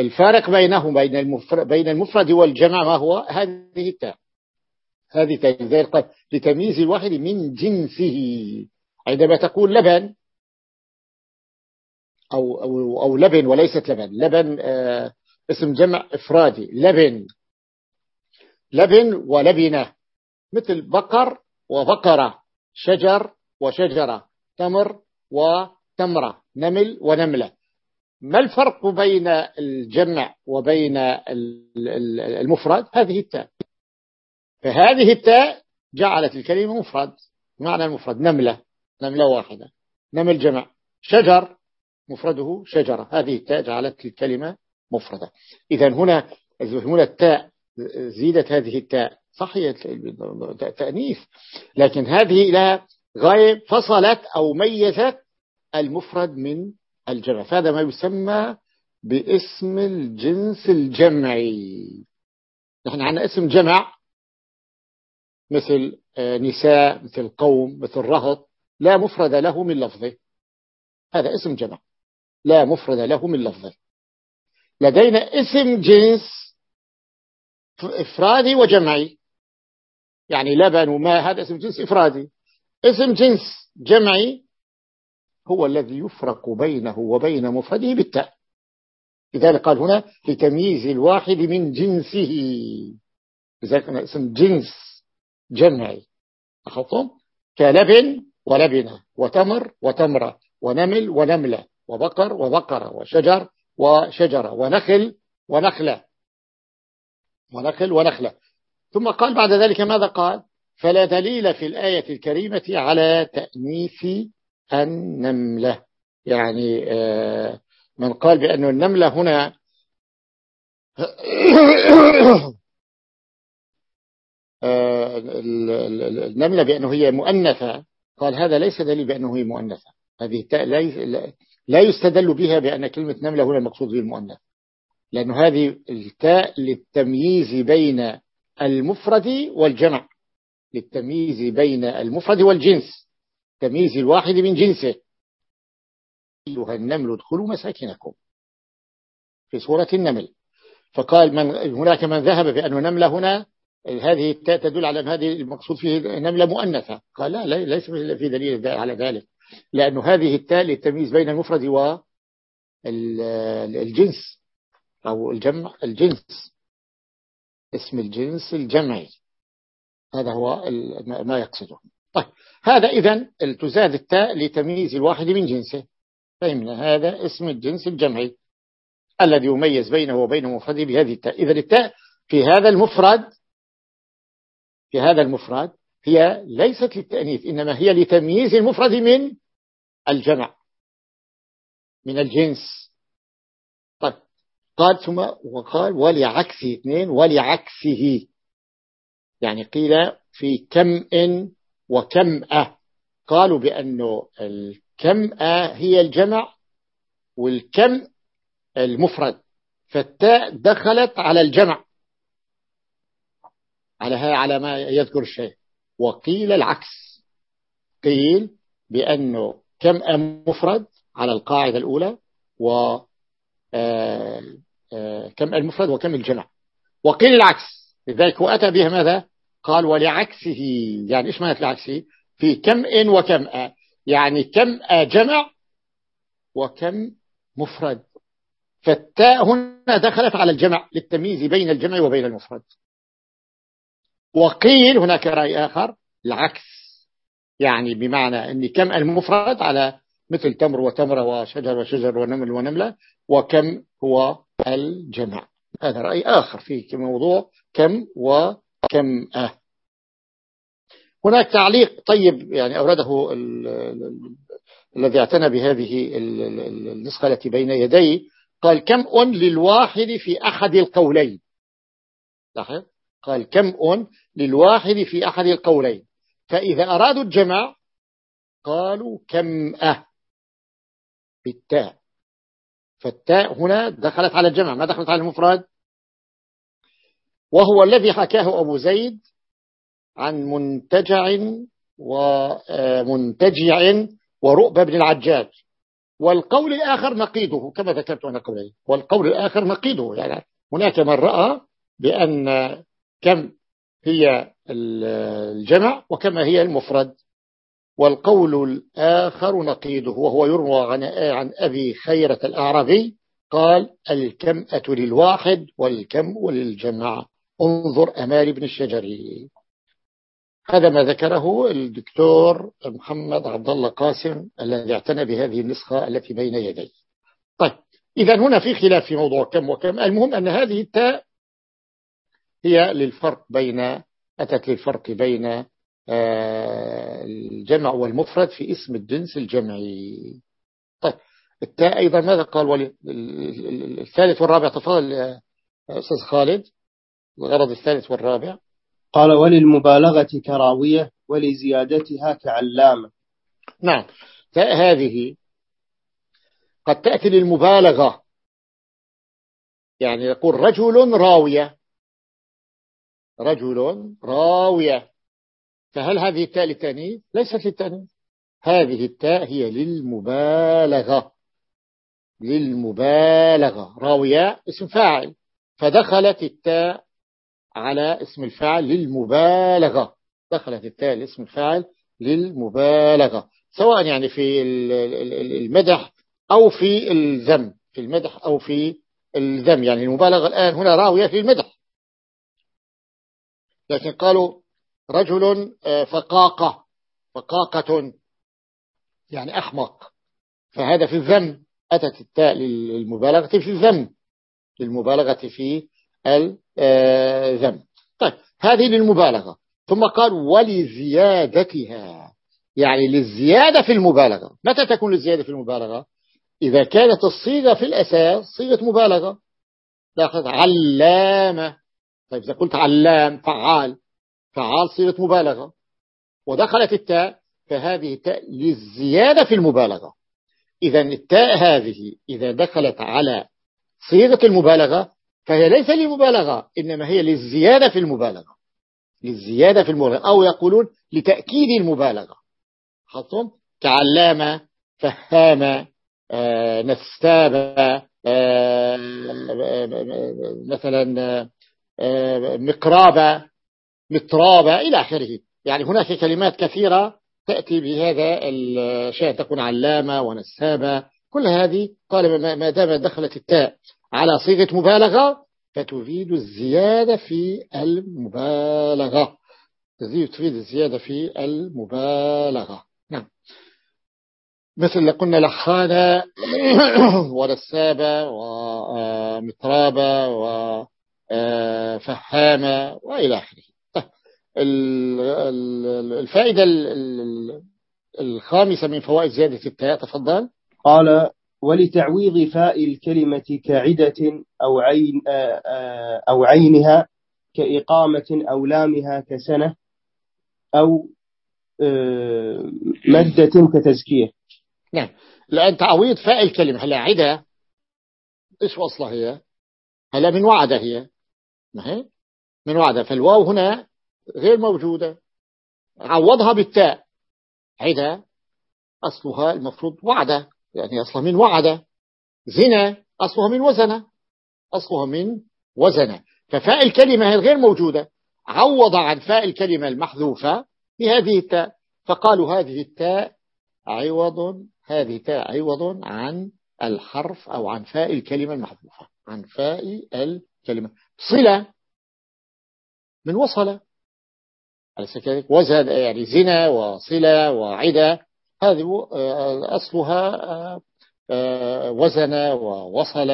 الفارق بينهم بين المفرد, بين المفرد والجمع ما هو؟ هذه التاء. هذه تاء لتمييز الواحد من جنسه عندما تقول لبن أو, أو, أو لبن وليست لبن. لبن آه اسم جمع إفرادي. لبن. لبن ولبنة. مثل بقر وبقرة. شجر وشجرة. تمر وتمرة. نمل ونملة. ما الفرق بين الجمع وبين المفرد؟ هذه التاء. فهذه التاء جعلت الكلمة مفرد معنى المفرد نملة نملة واحدة نمل جمع. شجر مفرده شجرة هذه التاء جعلت الكلمة مفردة. إذا هنا هنا التاء زيدت هذه التاء. صحيح تأنيث. لكن هذه لها غاية فصلت أو ميزت المفرد من الجمع. فهذا ما يسمى باسم الجنس الجمعي. نحن عندنا اسم جمع مثل آه، نساء مثل قوم مثل رهط لا مفرد له من لفظه. هذا اسم جمع. لا مفرد له من لفظه. لدينا اسم جنس إفرادي وجمعي. يعني لبن وماء هذا اسم جنس إفرادي. اسم جنس جمعي هو الذي يفرق بينه وبين مفرده بالتاء. لذلك قال هنا لتمييز الواحد من جنسه. لذلك اسم جنس. جمعي أخذتم كلبن ولبنة وتمر وتمرة ونمل ونملة وبقر وبقرة وشجر وشجرة ونخل ونخلة. ونخل ونخلة. ثم قال بعد ذلك ماذا قال؟ فلا دليل في الآية الكريمة على تأنيث النملة. يعني آه، من قال بأن النملة هنا النملة بأنه هي مؤنثة. قال هذا ليس دليل بأنه هي مؤنثة. هذه لا يستدل بها بأن كلمة نملة هنا المقصود به المؤنث. لأن هذه التاء للتمييز بين المفرد والجمع. للتمييز بين المفرد والجنس. تمييز الواحد من جنسه. أيها النمل ادخلوا مساكنكم. في سورة النمل. فقال من هناك من ذهب بأن نملة هنا هذه التاء تدل على أن هذه المقصود فيه نملة مؤنثة. قال لا ليس في دليل على ذلك. لأن هذه التاء للتمييز بين المفرد والجنس أو الجمع الجنس اسم الجنس الجمعي. هذا هو ما يقصده. طيب هذا إذا تزاد التاء لتمييز الواحد من جنسه. فهمنا هذا اسم الجنس الجمعي الذي يميز بينه وبين مفرده بهذه التاء إذا التاء في هذا المفرد في هذا المفرد هي ليست للتأنيث إنما هي لتمييز المفرد من الجمع من الجنس. طيب قال ثم وقال ولعكسه اثنين ولعكسه. يعني قيل في كم إن وكم أه قالوا بأنه الكم أه هي الجمع والكم المفرد فالتاء دخلت على الجمع. على على ما يذكر الشيء وقيل العكس. قيل بأنه كم مفرد على القاعدة الأولى و آه، آه، كم المفرد وكم الجمع. وقيل العكس. لذلك وأتى بها ماذا؟ قال ولعكسه. يعني إيش معنى العكسه في كم إن وكم أ. يعني كم أ جمع وكم مفرد. فالتاء هنا دخلت على الجمع للتمييز بين الجمع وبين المفرد. وقيل هناك رأي آخر العكس. يعني بمعنى أن كم المفرد على مثل تمر وتمرة وشجر وشجر ونمل ونملة وكم هو الجمع. هذا رأي آخر في موضوع كم وكم أه. هناك تعليق طيب يعني أورده الذي اعتنى بهذه النسخة التي بين يدي قال كم أن للواحد في أحد القولين. لاحظ قال كم أن للواحد في أحد القولين. فإذا أرادوا الجمع قالوا كم أه بالتاء. فالتاء هنا دخلت على الجمع ما دخلت على المفرد. وهو الذي حكاه أبو زيد عن منتجع ومنتجع ورؤب بن العجاج. والقول الآخر نقيده كما ذكرت أنا قولي والقول الآخر نقيده يعني هناك من رأى بأن كم هي الجمع وكما هي المفرد. والقول الآخر نقيده وهو يروى عن عن أبي خيرة الأعرابي قال الكمأة للواحد والكم للجمع. انظر أمال بن الشجري. هذا ما ذكره الدكتور محمد عبد الله قاسم الذي اعتنى بهذه النسخة التي بين يديه. طيب إذا هنا في خلاف في موضوع كم وكم. المهم أن هذه التاء هي للفرق بين أتت للفرق بين آه، الجمع والمفرد في اسم الجنس الجمعي. طيب التاء أيضا ماذا قال؟ الثالث والرابع تفضل أستاذ خالد. الغرض الثالث والرابع. قال وللمبالغة كراوية ولزيادتها كعلامة. نعم. هذه قد تأتي للمبالغة. يعني يقول رجل راوية رجل راوية. فهل هذه التاء للتأنيث؟ ليست للتأنيث. هذه التاء هي للمبالغة. للمبالغة. راوية اسم فاعل. فدخلت التاء على اسم الفاعل للمبالغة. دخلت التاء لاسم الفاعل للمبالغة. سواء يعني في المدح أو في الذم. في المدح أو في الذم. يعني المبالغة الآن هنا راوية في المدح. لكن قالوا رجل آه، فقاقة فقاقة يعني أحمق فهذا في الذم. أتت التاء للمبالغة في الذم. للمبالغة في الذم طيب هذه للمبالغة. ثم قال ولزيادتها. يعني للزيادة في المبالغة. متى تكون الزيادة في المبالغة؟ إذا كانت الصيغة في الأساس صيغة مبالغة. لاحظ علامة. طيب إذا قلت علام فعال فعال صيغة مبالغة. ودخلت التاء فهذه التاء للزيادة في المبالغة. إذا التاء هذه إذا دخلت على صيغة المبالغة فهي ليس للمبالغة إنما هي للزيادة في المبالغة. للزيادة في المبالغة أو يقولون لتأكيد المبالغة. حطهم كعلامة فهامة آه، نسابة آه، مثلا آه، مقرابة مترابة إلى آخره. يعني هناك كلمات كثيرة تأتي بهذا الشيء تكون علامة ونسابة. كل هذه قال ما دام دخلت التاء على صيغة مبالغة فتفيد الزيادة في المبالغة. تفيد الزيادة في المبالغة. نعم. مثل قلنا لحانة ورسابة ومترابة وفهامة وإلى آخره. طيب، الفائدة الخامسة من فوائد زيادة التاء تفضل. قال ولتعويض فاء الكلمة كعدة أو, عين أو عينها كإقامة أو لامها كسنة أو مادة كتزكية. نعم. لأن تعويض فاء الكلمة هلا عدة إيش أصلها هي؟ هلا من ما هي؟ من وعدة فالواو هنا غير موجودة. عوضها بالتاء. عدة أصلها المفروض وعدة. يعني أصلها من وعدة. زنا أصلها من وزنة. أصلها من وزنة. ففاء الكلمة هي غير موجودة. عوض عن فاء الكلمة المحذوفة بهذه التاء. فقالوا هذه التاء عوض هذه تاء عوض عن الحرف أو عن فاء الكلمة المحذوفة. عن فاء الكلمة. صلة. من وصل أليس كذلك؟ وزن يعني زنا وصلة وعدة. هذه أصلها آه، وزن ووصل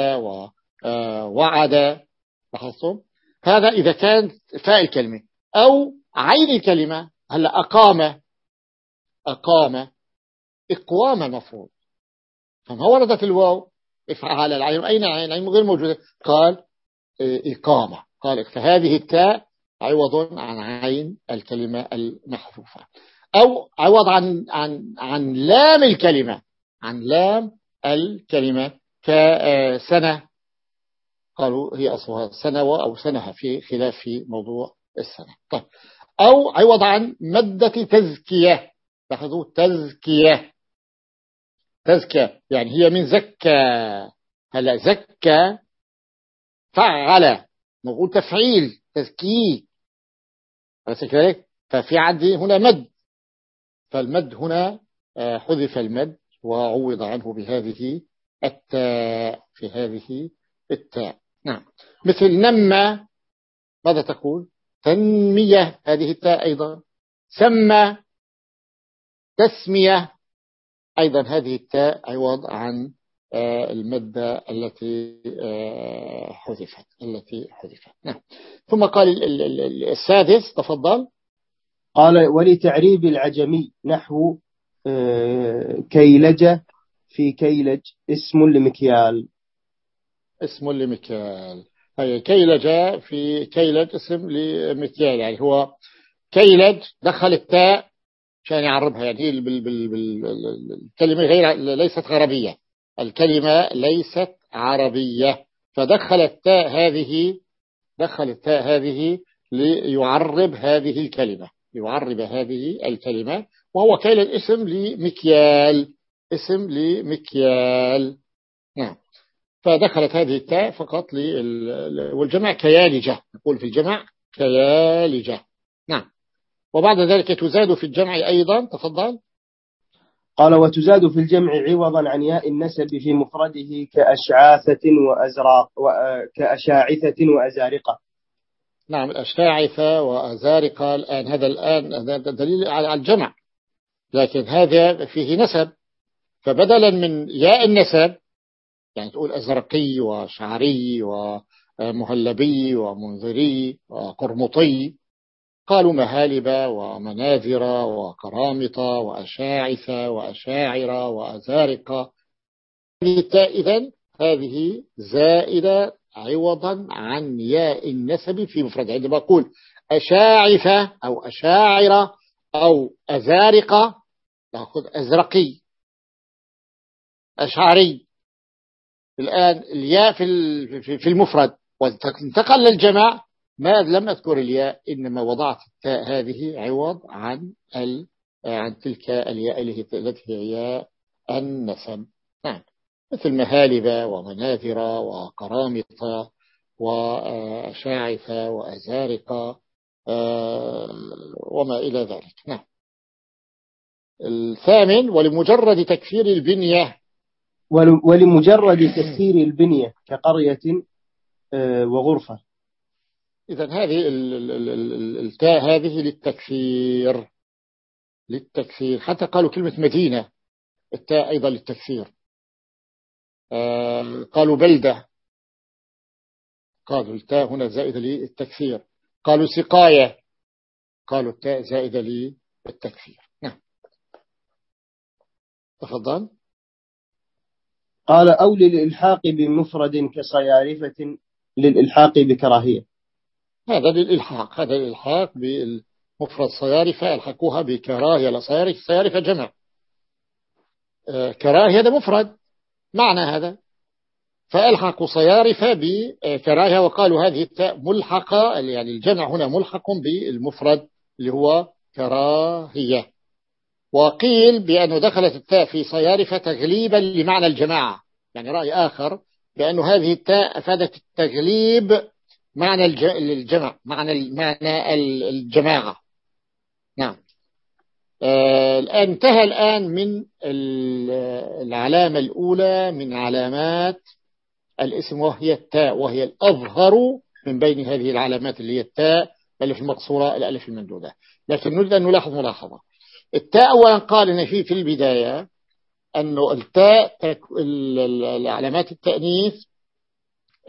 ووعد لاحظتم؟ هذا إذا كان فاء الكلمة أو عين الكلمة. هلأ أقام أقام. إقوام مفروض فما ورد في الواو؟ افعال العين. أين عين العين؟ غير موجودة. قال إقامة. قال فهذه التاء عوض عن عين الكلمة المحذوفة. أو عوض عن عن عن لام الكلمة. عن لام الكلمة. كسنة قالوا هي أصلها سنوة أو سنها في خلاف في موضوع السنة. طيب. أو عوض عن مدة تزكية. لاحظوا تزكية. تزكى يعني هي من زكى هلا زكى فعل نقول تفعيل تزكيه أليس كذلك؟ ففي عندي هنا مد. فالمد هنا آه، حذف المد وعوض عنه بهذه التاء في هذه التاء. نعم. مثل نمى ماذا تقول؟ تنمية هذه التاء أيضا. سمى تسمية أيضا هذه التاء عوض عن المادة التي آه، حذفت التي حذفت. نعم. ثم قال السادس تفضل. قال ولتعريب العجمي نحو آه، كيلج في كيلج اسم لمكيال. اسم لمكيال. هي كيلج في كيلج اسم لمكيال. يعني هو كيلج دخل التاء عشان يعربها يعني هي الكلمة غير ليست عربية الكلمة ليست عربية. فدخل التاء هذه دخل التاء هذه ليعرب هذه الكلمة. يعرب هذه الكلمة وهو كيل الاسم لمكيال اسم لمكيال نعم. فدخلت هذه التاء فقط لل... والجمع كيالجة. نقول في الجمع كيالجة. نعم. وبعد ذلك تزاد في الجمع أيضا. تفضل. قال وتزاد في الجمع عوضا عن ياء النسب في مفرده كأشعاثة وأزراق كأشاعثة وأزارقة. نعم الأشاعثة وأزارقة الآن هذا الآن هذا دليل على الجمع. لكن هذا فيه نسب. فبدلا من ياء النسب يعني تقول أزرقي وشعري ومهلبي ومنذري وقرمطي قالوا مهالب ومناذر وقرامطة وأشاعثة وأشاعرة وأزارقة إذن هذه زائدة عوضا عن ياء النسب في مفرد عندما أقول أشاعثة أو أشاعرة أو أزارقة نأخذ أزرقي أشعري. الآن الياء في المفرد. وانتقل للجمع ما لم أذكر الياء إنما وضعت التاء هذه عوض عن ال عن تلك الياء التي هي ياء النسب. نعم. مثل مهالبة ومناثرة وقرامطة وشاعثة وأزارقة آه، وما إلى ذلك. نعم. الثامن ولمجرد تكفير البنية. ولمجرد تكفير البنية كقرية آه، وغرفة. إذا هذه التاء هذه للتكفير للتكفير حتى قالوا كلمة مدينة. التاء أيضا للتكفير آه، قالوا بلدة. قالوا التاء هنا زائدة للتكفير قالوا سقاية. قالوا التاء زائدة للتكفير نعم. تفضل. قال أو للإلحاق بمفرد كصيارفة للإلحاق بكراهية. هذا للإلحاق هذا الإلحاق بالمفرد صيارفة ألحقوها بكراهية لصيارف صيارفة جمع آه، كراهية هذا مفرد. معنى هذا؟ فألحقوا صيارف بكراهية وقالوا هذه التاء ملحقة يعني الجمع هنا ملحق بالمفرد اللي هو كراهية. وقيل بأنه دخلت التاء في صيارف تغليبا لمعنى الجماعة. يعني رأي آخر بأن هذه التاء أفادت التغليب معنى الجمع معنى معنى الجماعة. نعم. آه، انتهى الآن من العلامة الأولى من علامات الاسم وهي التاء وهي الأظهر من بين هذه العلامات اللي هي التاء الألف المقصورة الألف الممدودة. لكن نريد أن نلاحظ ملاحظة. التاء أولا قال إن في في البداية أنه التاء العلامات التأنيث.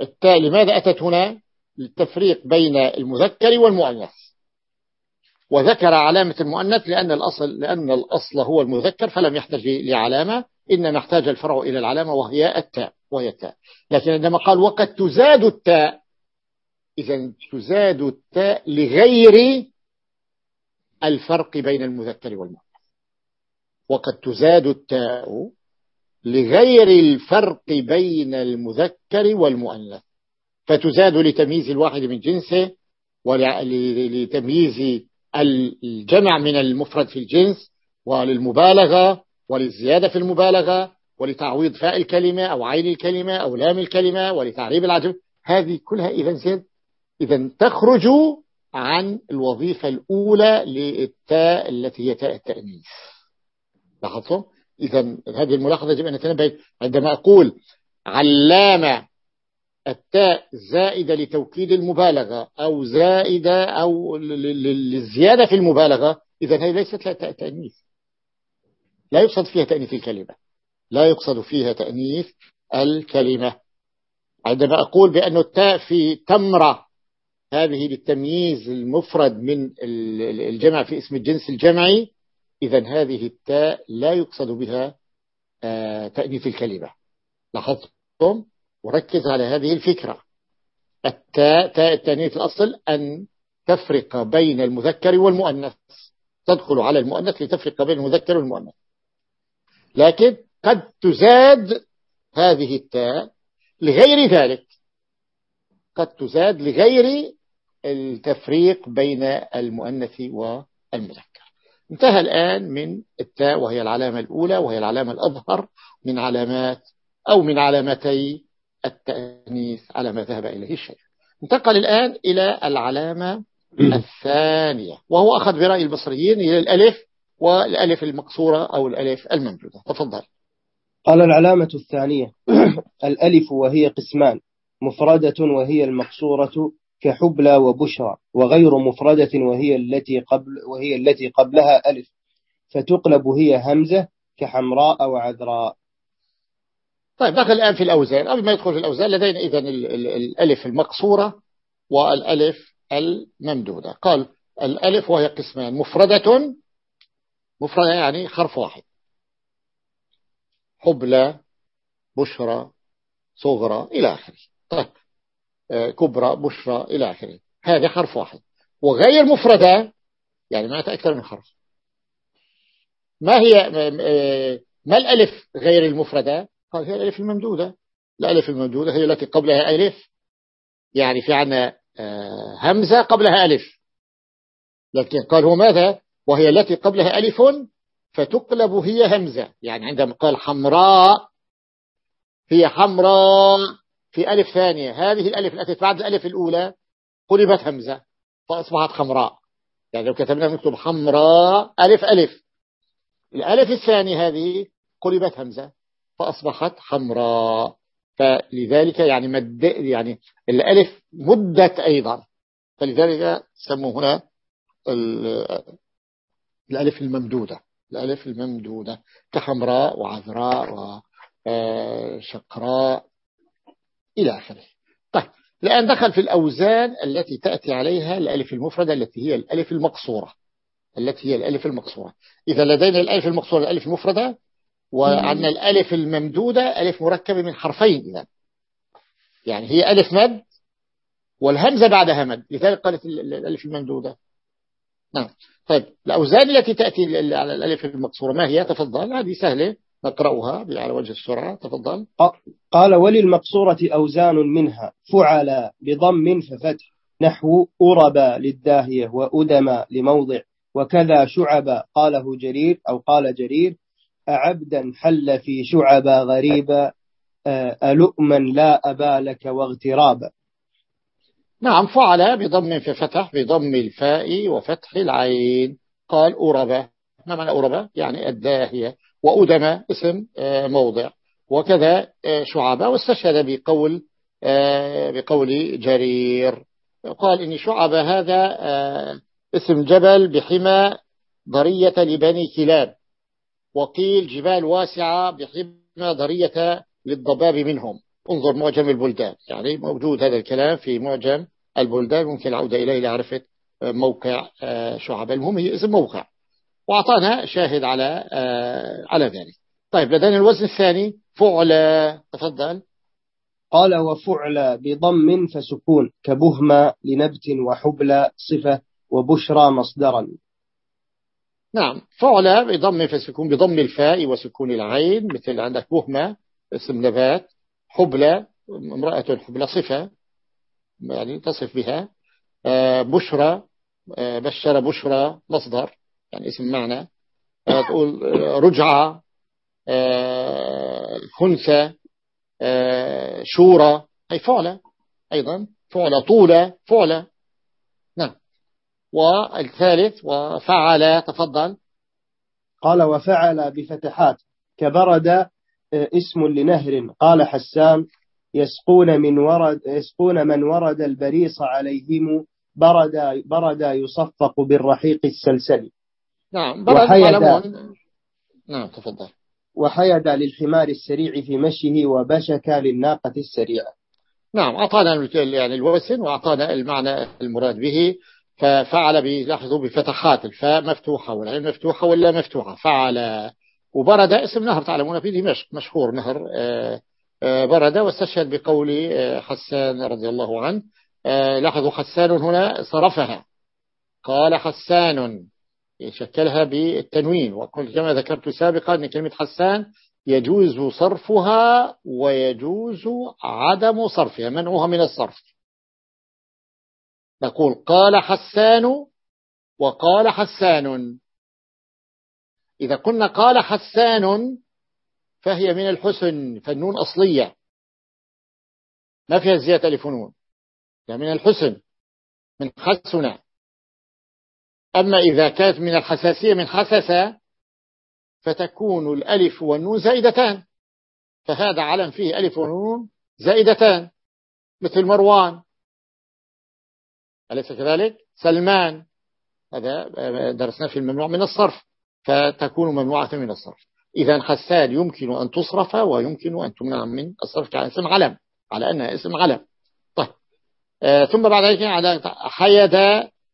التاء لماذا أتت هنا؟ للتفريق بين المذكر والمؤنث. وذكر علامة المؤنث لأن الأصل لأن الأصل هو المذكر فلم يحتاج لعلامة. إنما احتاج الفرع إلى العلامة وهي التاء وهي التاء. لكن عندما قال وقد تزاد التاء إذا تزاد التاء لغير الفرق بين المذكر والمؤنث. وقد تزاد التاء لغير الفرق بين المذكر والمؤنث. فتزاد لتمييز الواحد من جنسه ولتمييز الجمع من المفرد في الجنس وللمبالغة وللزيادة في المبالغة ولتعويض فاء الكلمة أو عين الكلمة أو لام الكلمة ولتعريب العجم. هذه كلها إذا زين. إذا تخرج عن الوظيفة الأولى للتاء التي هي تاء التأنيث. لاحظتم؟ إذا هذه الملاحظة يجب أن نتنبه عندما أقول علامة التاء زائدة لتوكيد المبالغة أو زائدة أو للزيادة في المبالغة إذا هذه ليست لها تاء تأنيث. لا يقصد فيها تأنيث الكلمة. لا يقصد فيها تأنيث الكلمة. عندما أقول بأن التاء في تمرة هذه للتمييز المفرد من الجمع في اسم الجنس الجمعي إذا هذه التاء لا يقصد بها آه، تأنيث الكلمة. لاحظتم؟ وركز على هذه الفكرة. التاء تاء التأنيث الأصل أن تفرق بين المذكر والمؤنث. تدخل على المؤنث لتفرق بين المذكر والمؤنث. لكن قد تزاد هذه التاء لغير ذلك. قد تزاد لغير التفريق بين المؤنث والمذكر. انتهى الآن من التاء وهي العلامة الأولى وهي العلامة الأظهر من علامات أو من علامتي التأنيث على ما ذهب إليه الشيخ. انتقل الآن إلى العلامة الثانية وهو أخذ برأي البصريين إلى الألف والألف المقصورة أو الألف الممدودة. تفضل. قال العلامة الثانية الألف وهي قسمان مفردة وهي المقصورة كحبلى وبشرى وغير مفردة وهي التي قبل وهي التي قبلها ألف فتقلب هي همزة كحمراء وعذراء. طيب دخل الآن في الأوزان. قبل ما يدخل في الأوزان لدينا إذن الألف المقصورة والألف الممدودة. قال الألف وهي قسمان. مفردة مفردة يعني حرف واحد. حبلى بشرى صغرى إلى آخره. طيب آه، كبرى بشرى إلى آخره. هذا حرف واحد. وغير مفردة يعني معناتها أكثر من حرف. ما هي آه، ما الألف غير المفردة؟ قال هي الألف الممدودة. الألف الممدودة هي التي قبلها ألف. يعني في عنا آه، همزة قبلها ألف. لكن قال هو ماذا؟ وهي التي قبلها ألف فتقلب هي همزة. يعني عندما قال حمراء هي حمراء في ألف ثانية. هذه الألف التي بعد الألف الأولى قلبت همزة فأصبحت حمراء. يعني لو كتبنا نكتب حمراء ألف ألف. الألف الثانية هذه قلبت همزة. فأصبحت حمراء. فلذلك يعني مد يعني الألف مدت أيضا. فلذلك سموا هنا الألف الممدودة. الألف الممدودة. كحمراء وعذراء وشقراء إلى آخره. طيب الآن دخل في الأوزان التي تأتي عليها الألف المفردة التي هي الألف المقصورة. التي هي الألف المقصورة. إذا لدينا الألف المقصورة الألف المفردة وعندنا الألف الممدودة ألف مركبة من حرفين إذا يعني هي ألف مد والهمزة بعدها مد لذلك قالت الألف الممدودة. نعم. طيب الأوزان التي تأتي على الألف المقصورة ما هي؟ تفضل. هذه سهلة نقرأها على وجه السرعة. تفضل. قال وللمقصورة أوزان منها فعل بضم ففتح نحو أرب للداهية وأدم لموضع وكذا شعب قاله جرير أو قال جرير أعبدا حل في شعب غريبا ألؤما لا أبا لك واغترابا. نعم فعل بضم في فتح بضم الفاء وفتح العين. قال أربة ما معنى أربة يعني الداهية. وأدم اسم آه، موضع. وكذا آه، شعبة واستشهد بقول آه، بقول جرير. قال إن شعبة هذا اسم جبل بحمى ضرية لبني كلاب. وقيل جبال واسعة بحمى ضرية للضباب منهم. انظر معجم البلدان. يعني موجود هذا الكلام في معجم البلدان. ممكن العودة إليه لعرفة موقع شعب. المهم هي اسم موقع. وأعطانا شاهد على على ذلك. طيب لدينا الوزن الثاني. فعل تفضل. قال وفعل بضم فسكون كبهمة لنبت وحبل صفة وبشرى مصدرا. نعم. فعل بضم فسكون بضم الفاء وسكون العين مثل عندك بهمة اسم نبات حبلى امرأة حبلى صفة يعني تصف بها. آه، بشرى آه، بشر بشرى مصدر يعني اسم معنى. آه، تقول رجعة خنثى شورى. أي فعلة أيضا. فعلة طولة فعلة والثالث وفعل تفضل. قال وفعل بفتحات كبرد اسم لنهر. قال حسان يسقون من ورد يسقون من ورد البريص عليهم برد برد يصفق بالرحيق السلسل. نعم برد نعم تفضل. وحيد للحمار السريع في مشيه وبشك للناقة السريعة. نعم أعطانا يعني الوسن وأعطانا المعنى المراد به. ففعل بيلاحظوا بفتحات الفاء مفتوحة والعين مفتوحة ولا مفتوحة. فعل وبرد اسم نهر تعلمون في دمشق مشهور نهر. آه، آه، برد واستشهد بقول آه، حسان رضي الله عنه. لاحظوا حسان هنا صرفها. قال حسان شكلها بالتنوين. وقلت كما ذكرت سابقا أن كلمة حسان يجوز صرفها ويجوز عدم صرفها منعها من الصرف. نقول قال حسان وقال حسان. إذا قلنا قال حسان فهي من الحسن فالنون أصلية. ما فيها زيادة ألف ونون. يعني من الحسن من حسن أما إذا كانت من الحساسية من حسسة فتكون الألف والنون زائدتان. فهذا علم فيه ألف ونون زائدتان مثل مروان. أليس كذلك؟ سلمان. هذا درسنا في الممنوع من الصرف. فتكون ممنوعة من الصرف. إذا حسان يمكن أن تصرف ويمكن أن تمنع من الصرف كاسم علم على أنها اسم علم. طيب. آه ثم بعد ذلك على حيد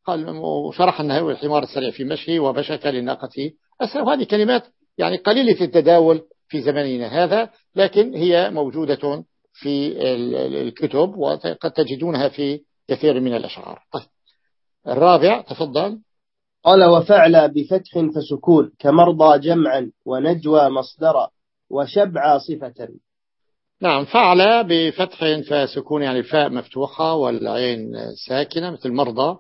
قال وشرح أنه الحمار السريع في مشي وبشك للناقة أسرع وهذه كلمات يعني قليلة التداول في زماننا هذا لكن هي موجودة في الكتب وقد تجدونها في كثير من الأشعار. طيب. الرابع تفضل. قال وفعل بفتح فسكون كمرضى جمعا ونجوى مصدرا وشبع صفة. نعم فعل بفتح فسكون يعني الفاء مفتوحة والعين ساكنة مثل مرضى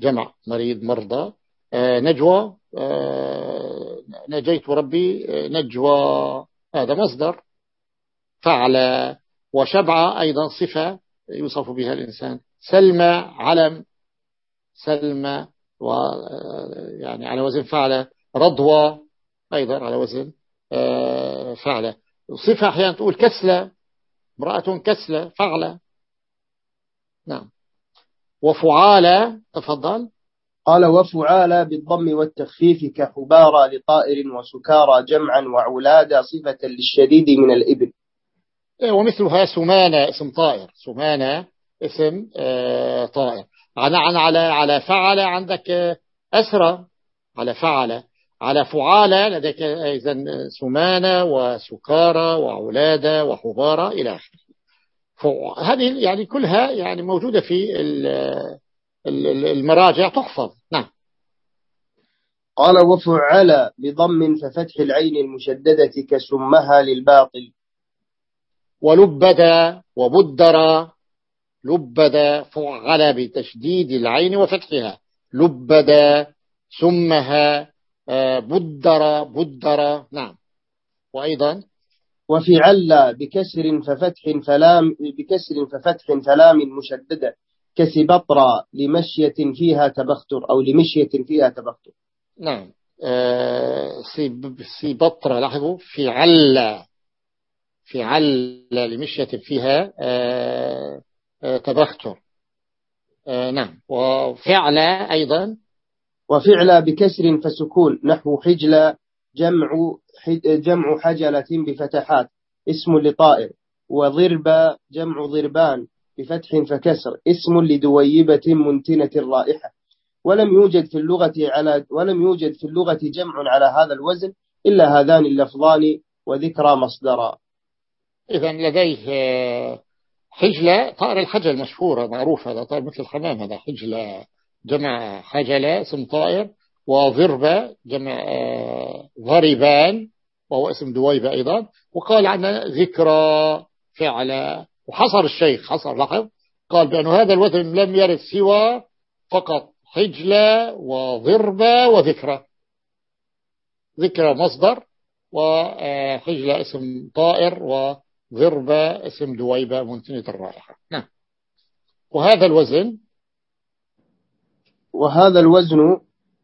جمع مريض مرضى. آه، نجوى آه، نجيت ربي آه، نجوى هذا مصدر. فعل وشبع أيضا صفة يوصف بها الإنسان. سلمى علم سلمى و يعني على وزن فعل رضوى أيضا على وزن فعل صفة أحيانا تقول كسلة امرأة كسلة فعلة. نعم. وفعالة تفضل. قال وفعالة بالضم والتخفيف كحبارى لطائر وسكارى جمعا وعلادة صفة للشديد من الإبل. إيه، ومثلها سمانة اسم طائر سمانة اسم آه، طائر. عن على على فعل عندك أسرى. على فعل. على فعالة لديك إذا سمانة وسكارى وعلادة وحبارة إلى آخره. هذه يعني كلها يعني موجودة في المراجع تحفظ. نعم. قال وفعل بضم ففتح العين المشددة كسمها للباطل. ولبد وبدر لبد فعل بتشديد العين وفتحها. لبد سمها آه، بدر بدر. نعم. وأيضا؟ وفعل بكسر ففتح فلام بكسر ففتح فلام مشددة. كسبطرة لمشية فيها تبختر أو لمشية فيها تبختر. نعم. آه سبطرة لاحظوا فعل فعل لمشية فيها آه تبختر آه نعم. وفعل أيضا؟ وفعل بكسر فسكون نحو حجل جمع جمع حجلة بفتحات اسم لطائر. وضرب جمع ضربان بفتح فكسر اسم لدويبة منتنة الرائحة ولم يوجد في اللغة على ولم يوجد في اللغة جمع على هذا الوزن إلا هذان اللفظان وذكرى مصدرا. إذا لديه آه، حجلة طائر الحجل مشهورة معروف هذا طائر مثل الحمام هذا حجلة جمع حجلة اسم طائر وضربة جمع آه، ضربان وهو اسم دويبة أيضا وقال عنا ذكرى فعل وحصر الشيخ حصر لاحظ قال بأن هذا الوزن لم يرد سوى فقط حجلة وضربة وذكرى. ذكرى مصدر وحجلة اسم طائر وضربة اسم دويبة منتنة الرائحة. نعم. وهذا الوزن؟ وهذا الوزن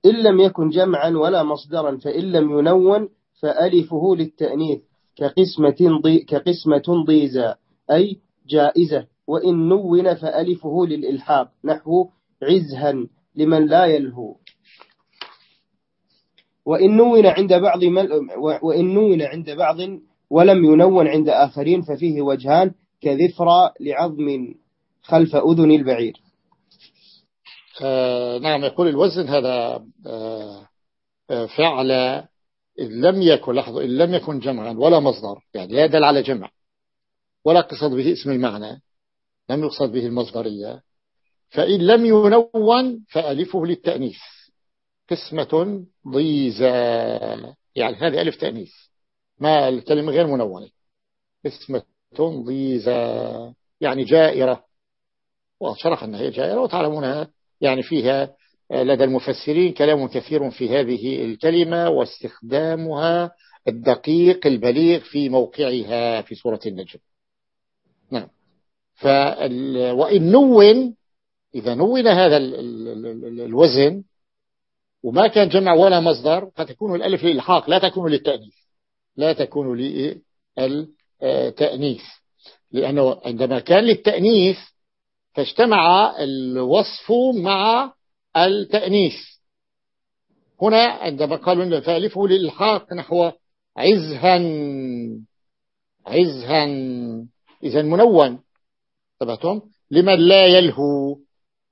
إن لم يكن جمعا ولا مصدرا فإن لم ينون فألفه للتأنيث كقسمة, ضي كقسمة ضيزا أي جائزة. وإن نون فألفه للإلحاق نحو عزها لمن لا يلهو. وإن نون عند بعض وإن نون عند بعض ولم ينون عند آخرين ففيه وجهان كذفرى لعظم خلف أذن البعير. آه نعم يقول الوزن هذا آه, آه، فعل إن لم يكن لحظة إن لم يكن جمعا ولا مصدر يعني لا يدل على جمع ولا قصد به اسم المعنى لم يقصد به المصدرية. فإن لم ينون فألفه للتأنيث قسمة ضيزة يعني هذه ألف تأنيث. ما الكلمة غير منونة. قسمة ضيزة يعني جائرة. وشرح أنها هي جائرة وتعلمونها يعني فيها لدى المفسرين كلام كثير في هذه الكلمة واستخدامها الدقيق البليغ في موقعها في سورة النجم. نعم. فال... وإن نون إذا نون هذا الوزن وما كان جمع ولا مصدر فتكون الألف للإلحاق لا تكون للتأنيث. لا تكون للتأنيث لأنه عندما كان للتأنيث فاجتمع الوصف مع التأنيث. هنا عندما قالوا فألفه للإلحاق نحو عزها عزها. إذا منون. تبعتم لمن لا يلهو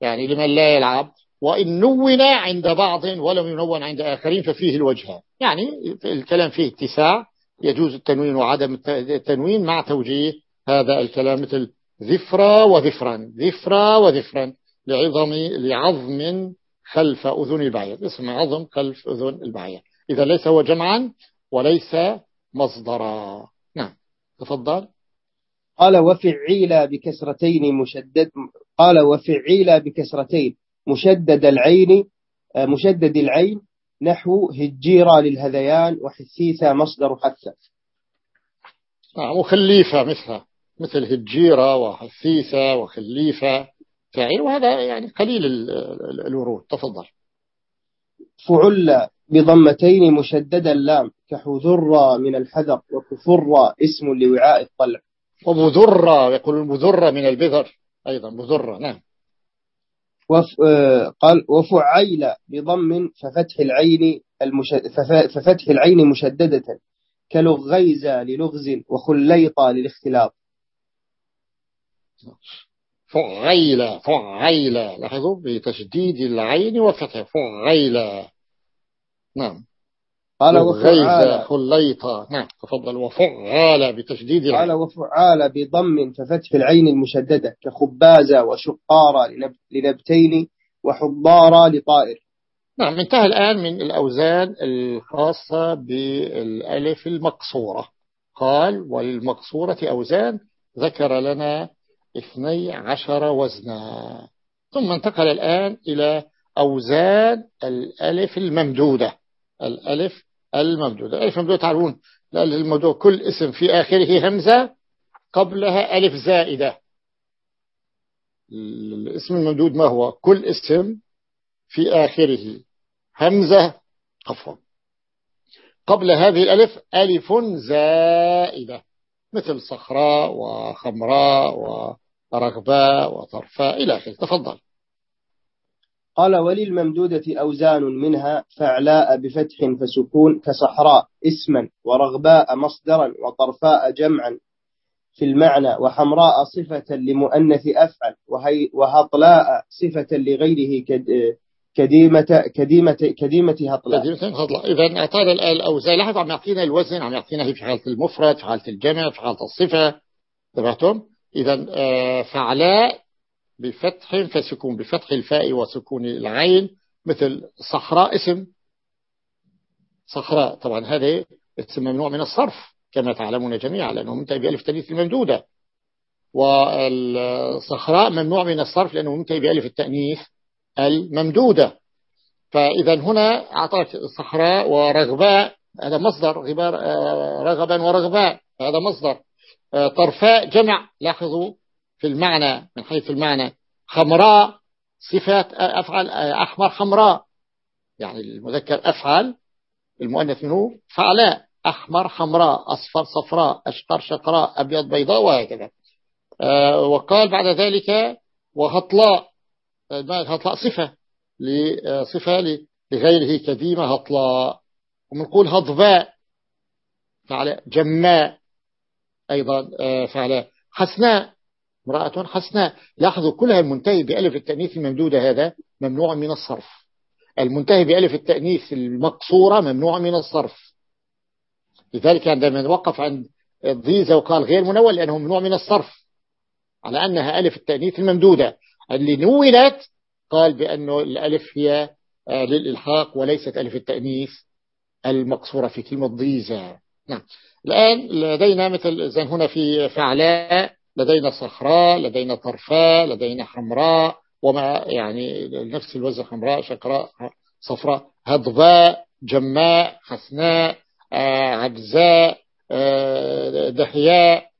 يعني لمن لا يلعب. وإن نون عند بعض ولم ينون عند آخرين ففيه الوجهة يعني الكلام فيه اتساع. يجوز التنوين وعدم التنوين مع توجيه هذا الكلام مثل ذفرا وذفرا ذفرا وذفرا لعظم لعظم خلف أذن البعير. اسم عظم خلف أذن البعير. إذا ليس هو جمعا وليس مصدرا. نعم. تفضل. قال وفعيل بكسرتين مشدد قال وفعيل بكسرتين مشدد العين مشدد العين نحو هجيرة للهذيان وحثيثة مصدر حثة نعم وخليفة مثلها مثل هجيرة وحثيثة وخليفة فاعل وهذا يعني قليل الورود تفضل. فعل بضمتين مشدد اللام كحذر من الحذر وكفر اسم لوعاء الطلع. وبذرة يقول البذرة من البذر أيضا بذرة نعم. قال وفعيل بضم ففتح العين. ففتح العين مشددة كلغيزة للغز وخليطة للاختلاط فعيلة فعيلة لاحظوا بتشديد العين وفتح فعيلة نعم قال وفعال خليطة نعم تفضل. وفعال بتشديد العين قال وفعال بضم ففتح العين المشددة كخبازة وشقارة لنبتين وحضارة لطائر. نعم انتهى الآن من الأوزان الخاصة بالألف المقصورة. قال وللمقصورة أوزان ذكر لنا اثني عشر وزنا. ثم انتقل الآن إلى أوزان الألف الممدودة. الألف الممدودة الألف الممدودة تعرفون. الموضوع كل اسم في آخره همزة قبلها ألف زائدة. الاسم الممدود ما هو؟ كل اسم في آخره همزة عفوا قبل هذه الألف ألف زائدة. مثل صخراء وخمراء ورغباء وطرفاء إلى آخره. تفضل. قال وللممدودة أوزان منها فعلاء بفتح فسكون كصحراء اسما ورغباء مصدرا وطرفاء جمعا في المعنى وحمراء صفة لمؤنث أفعل وهطلاء صفة لغيره كديمة كديمة كديمة هطلاء. كديمة هطلاء. إذا أعطانا الأوزان. لاحظ عم يعطينا الوزن عم يعطينا في حالة المفرد في حالة الجمع في حالة الصفة. تبعتم؟ إذا آه، فعلاء بفتح فسكون بفتح الفاء وسكون العين مثل صحراء اسم. صحراء طبعا هذا اسم ممنوع من الصرف كما تعلمون جميعا لأنه منتهي بألف تأنيث الممدودة والصحراء ممنوع من الصرف لأنه منتهي بألف التأنيث الممدودة. فإذا هنا أعطاك الصحراء ورغباء هذا مصدر رغبا ورغباء هذا مصدر. طرفاء جمع لاحظوا في المعنى من حيث المعنى خمراء صفات أفعل أحمر حمراء يعني المذكر أفعل المؤنث منه فعلاء. أحمر حمراء أصفر صفراء أشقر شقراء أبيض بيضاء وهكذا. آه، وقال بعد ذلك وهطلاء. هطلاء؟ صفة صفة لغيره كديمة هطلاء. ومنقول هضباء فعل جماء أيضا آه، فعل حسناء امرأة حسناء لاحظوا كلها المنتهي بألف التأنيث الممدودة هذا ممنوع من الصرف. المنتهي بألف التأنيث المقصورة ممنوع من الصرف. لذلك عندما نوقف عند الضيزة وقال غير منول لأنه ممنوع من الصرف. على أنها ألف التأنيث الممدودة. اللي نولت قال بأنه الألف هي آه، للإلحاق وليست ألف التأنيث المقصورة في كلمة ضيزة نعم. الآن لدينا مثل زين هنا في فعلاء. لدينا صخراء لدينا طرفاء لدينا حمراء وما يعني نفس الوزن حمراء شقراء صفراء هضباء جماء حسناء آه، عجزاء آه، دحياء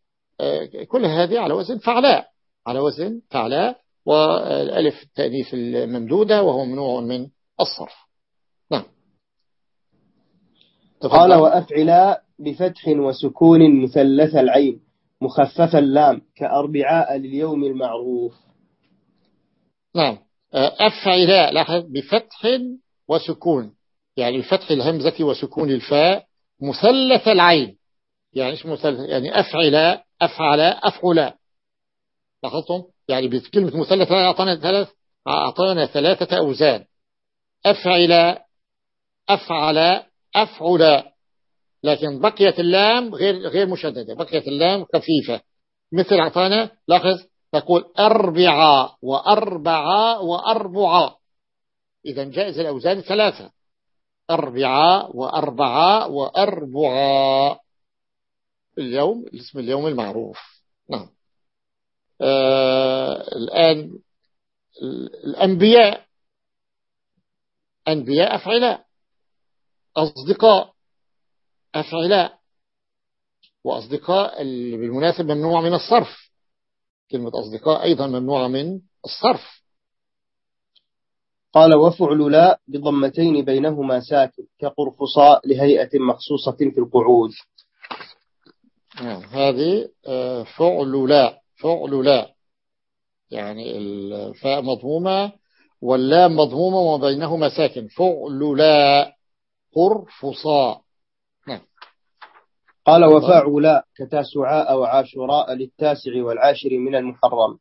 كل هذه على وزن فعلاء على وزن فعلاء والألف التأنيث الممدودة وهو ممنوع من الصرف. نعم. قال وأفعلا بفتح وسكون مثلث العين. مخفف اللام كأربعاء لليوم المعروف. نعم. أفعلا لاحظ بفتح وسكون. يعني بفتح الهمزة وسكون الفاء مثلث العين. يعني إيش مثلث؟ يعني أفعل أفعل أفعل لاحظتم؟ يعني بكلمة مثلث أعطانا ثلاث أعطانا ثلاثة أوزان. أفعل أفعل أفعل لكن بقية اللام غير غير مشددة بقية اللام خفيفة. مثل أعطانا لاحظ تقول أربعة وأربعة وأربعة. إذا جائز الأوزان ثلاثة. أربعة وأربعة وأربعة. اليوم الاسم اليوم المعروف. نعم. آه الآن الأنبياء. أنبياء أفعلاء. أصدقاء. أفعلاء وأصدقاء بالمناسب ممنوع من الصرف. كلمة أصدقاء أيضا ممنوعة من الصرف. قال وفعل لا بضمتين بينهما ساكن كقرفصاء لهيئة مخصوصة في القعود. نعم هذه آه، فعل لا فعل لا. يعني الفاء مضمومة واللام مضمومة وبينهما ساكن. فعل لا قرفصاء. قال وفاعل كتاسعاء وعاشراء للتاسع والعاشر من المحرم.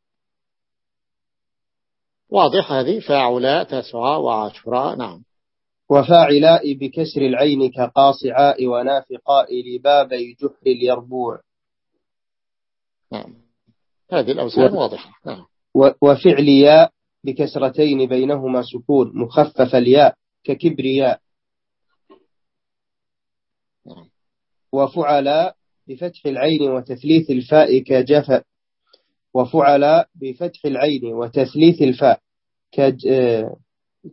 واضح هذه. فاعلاء تاسعاء وعاشراء نعم. وفاعلاء بكسر العين كقاصعاء ونافقاء لبابي جحر اليربوع. نعم. هذه الأوزان و... واضحة. نعم. وفعلياء بكسرتين بينهما سكون مخفف الياء ككبرياء نعم. وفعلاء بفتح العين وتثليث الفاء كجف وفعلاء بفتح العين وتثليث الفاء كج...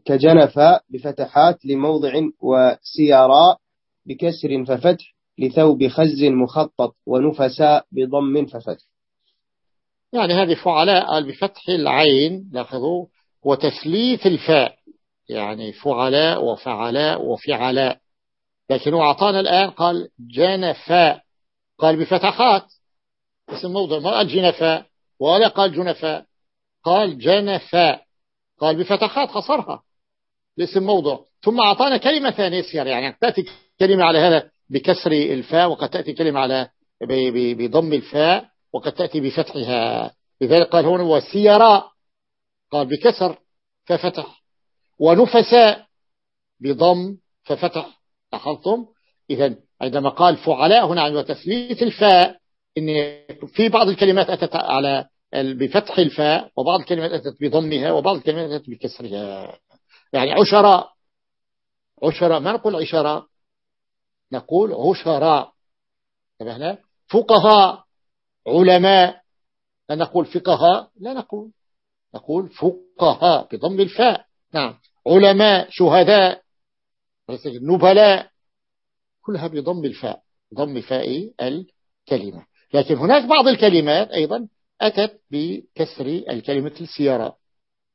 كجنفاء بفتحات لموضع وسيراء بكسر ففتح لثوب خز مخطط ونفساء بضم ففتح. يعني هذه فعلاء بفتح العين لاحظوا وتثليث الفاء. يعني فعلاء وفعلاء وفعلاء. لكن هو أعطانا الآن قال جنفاء قال بفتحات. اسم موضع ما قال جنفاء ولا قال جنفاء قال جنفاء قال بفتحات خسرها. لاسم موضوع. ثم أعطانا كلمة ثانية. سير يعني تأتي كلمة على هذا بكسر الفاء وقد تأتي كلمة على بضم الفاء وقد تأتي بفتحها. لذلك قال هنا وسيراء قال بكسر ففتح. ونفساء بضم ففتح. لاحظتم إذا عندما قال فعلاء هنا عند تثليث الفاء إن في بعض الكلمات أتت على بفتح الفاء وبعض الكلمات أتت بضمها وبعض الكلمات أتت بكسرها. يعني عشراء. عشراء ما نقول عشراء؟ نقول عشراء. انتبهنا فقهاء علماء. لا نقول فقهاء لا نقول. نقول فقهاء بضم الفاء. نعم. علماء شهداء. نبلاء كلها بضم الفاء ضم فاء الكلمة. لكن هناك بعض الكلمات أيضا أتت بكسر الكلمة السيارة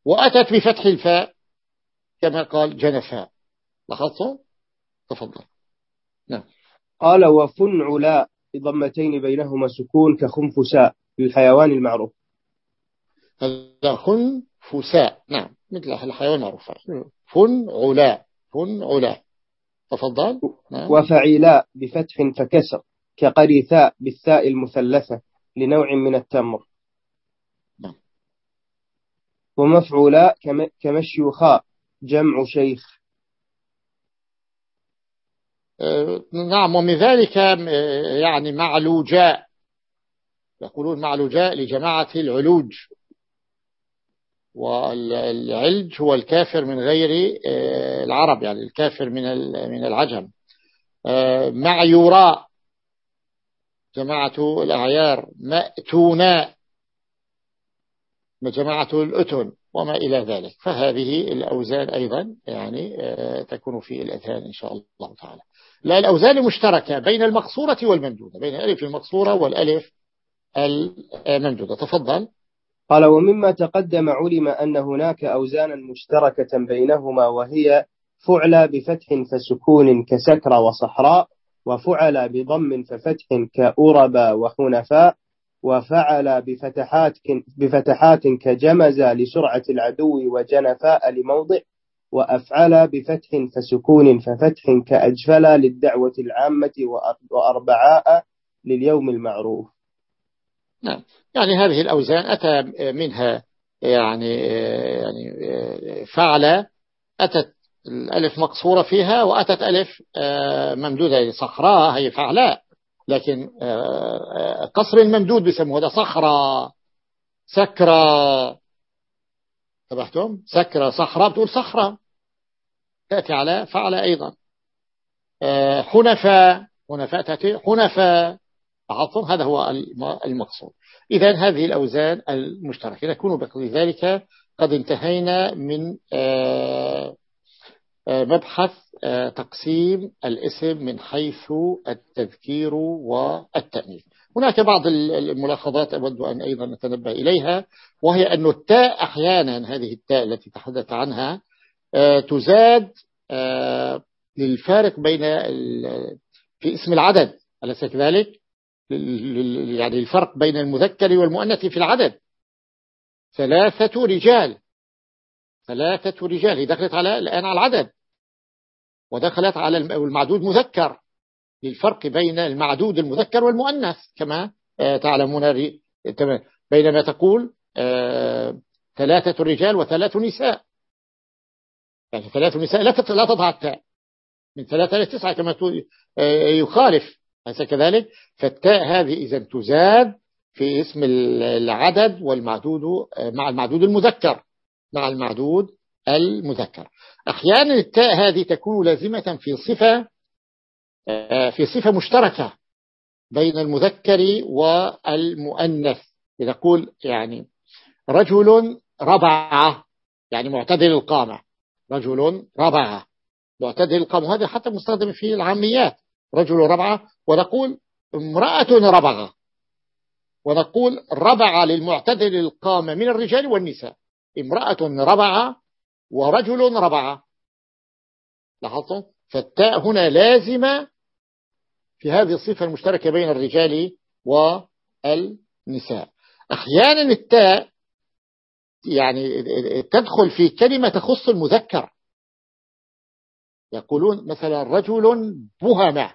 وأتت بفتح الفاء كما قال جنفاء. لاحظتم تفضل. نعم. قال وفنع لا بضمتين بينهما سكون كخنفساء للحيوان المعروف. هذا خنفساء. نعم مثل الحيوان المعروف. فنعلا فنعلا تفضل. نعم. وفعيلاء بفتح فكسر كقريثاء بالثاء المثلثة لنوع من التمر. نعم. ومفعولاء كمشيوخاء جمع شيخ. آه، نعم ومن ذلك آه، يعني معلوجاء يقولون معلوجاء لجماعة العلوج. والعلج هو الكافر من غير آه، العرب يعني الكافر من من العجم. معيوراء جماعة الأعيار مأتونا جماعة الأتن وما إلى ذلك. فهذه الأوزان أيضا يعني آه، تكون في الأذهان إن شاء الله تعالى. لا الأوزان مشتركة بين المقصورة والممدودة بين الألف المقصورة والألف الممدودة. تفضل. قال ومما تقدم علم أن هناك أوزانا مشتركة بينهما وهي فعل بفتح فسكون كسكر وصحراء وفعل بضم ففتح كأربا وحنفاء وفعل بفتحات بفتحات كجمز لسرعة العدو وجنفاء لموضع وأفعل بفتح فسكون ففتح كأجفل للدعوة العامة وأربعاء لليوم المعروف. نعم. يعني هذه الأوزان أتى منها يعني يعني فعل أتت الألف مقصورة فيها وأتت ألف ممدودة. صخراء هي فعلاء لكن قصر الممدود بيسموه هذا. صخرة سكرة تبعتم؟ سكرة صخرة بتقول صخرة. تأتي على فعل أيضا. حنفاء. حنفاء تأتي. حنفاء. عطف هذا هو المقصود. إذا هذه الأوزان المشتركة. نكون بذلك قد انتهينا من مبحث تقسيم الاسم من حيث التذكير والتأنيث. هناك بعض الملاحظات أود أن أيضا نتنبه إليها وهي أن التاء أحيانا هذه التاء التي تحدث عنها تزاد للفارق بين في اسم العدد. أليس كذلك؟ يعني الفرق بين المذكر والمؤنث في العدد. ثلاثة رجال. ثلاثة رجال. هي دخلت على الآن على العدد. ودخلت على المعدود مذكر. للفرق بين المعدود المذكر والمؤنث. كما تعلمون بينما تقول ثلاثة رجال وثلاث نساء. يعني ثلاث نساء لا تضع التاء. من ثلاثة إلى تسعة كما يخالف. أليس كذلك؟ فالتاء هذه إذا تزاد في اسم العدد والمعدود مع المعدود المذكر مع المعدود المذكر. أحيانا التاء هذه تكون لازمة في صفة في صفة مشتركة بين المذكر والمؤنث. نقول يعني رجل ربعة يعني معتدل القامة. رجل ربعة معتدل القامة. هذا حتى مستخدم في العاميات. رجل ربعة ونقول امرأة ربعة. ونقول ربعة للمعتدل القامة من الرجال والنساء. امرأة ربعة ورجل ربعة. لاحظتم فالتاء هنا لازمة في هذه الصفة المشتركة بين الرجال والنساء. أحيانا التاء يعني تدخل في كلمة تخص المذكر. يقولون مثلا رجل بهمة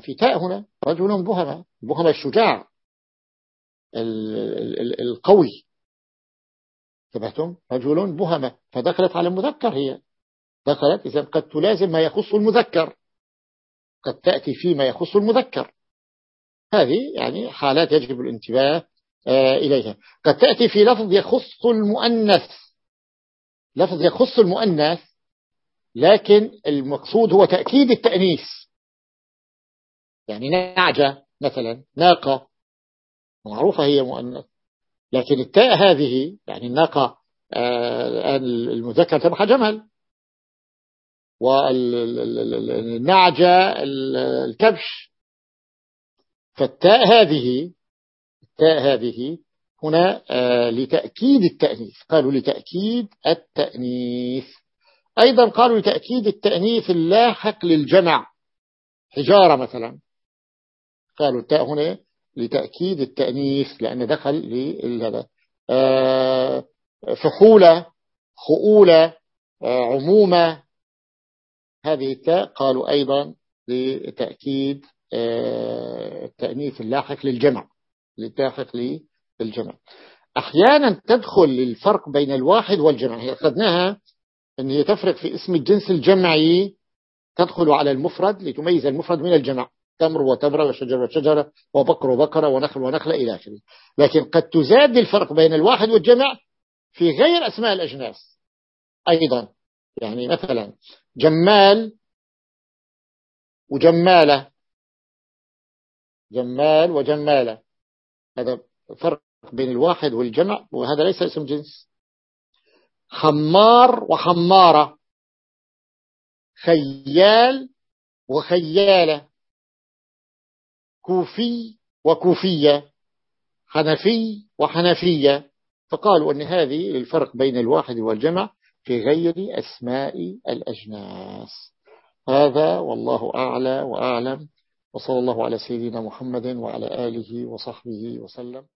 في تاء هنا؟ رجل بهمة بهمة الشجاع. القوي. انتبهتم؟ رجل بهمة فدخلت على المذكر هي. دخلت إذا قد تلازم ما يخص المذكر. قد تأتي فيما يخص المذكر. هذه يعني حالات يجب الانتباه إليها. قد تأتي في لفظ يخص المؤنث. لفظ يخص المؤنث لكن المقصود هو تأكيد التأنيث. يعني نعجة مثلا ناقة. معروفة هي مؤنث. لكن التاء هذه يعني الناقة المذكر تبقى جمل والنعجة الكبش. فالتاء هذه التاء هذه هنا لتأكيد التأنيث. قالوا لتأكيد التأنيث. أيضا قالوا لتأكيد التأنيث اللاحق للجمع. حجارة مثلا. قالوا التاء هنا لتأكيد التأنيث لأن دخل لهذا فحولة خؤولة عمومة. هذه التاء قالوا أيضا لتأكيد التأنيث اللاحق للجمع. للتاحق للجمع. أحيانا تدخل الفرق بين الواحد والجمع. هي أخذناها أن هي تفرق في اسم الجنس الجمعي تدخل على المفرد لتميز المفرد من الجمع. تمر وتمر وشجر وشجرة وبقر وبقرة ونخل ونخلة إلى آخره. لكن قد تزاد الفرق بين الواحد والجمع في غير أسماء الأجناس. أيضا يعني مثلا جمال وجمالة. جمال وجمالة. هذا فرق بين الواحد والجمع وهذا ليس اسم جنس. خمار وخمارة. خيال وخيالة. كوفي وكوفية. حنفي وحنفية. فقالوا أن هذه الفرق بين الواحد والجمع في غير أسماء الأجناس. هذا والله أعلى وأعلم. وصلى الله على سيدنا محمد وعلى آله وصحبه وسلم.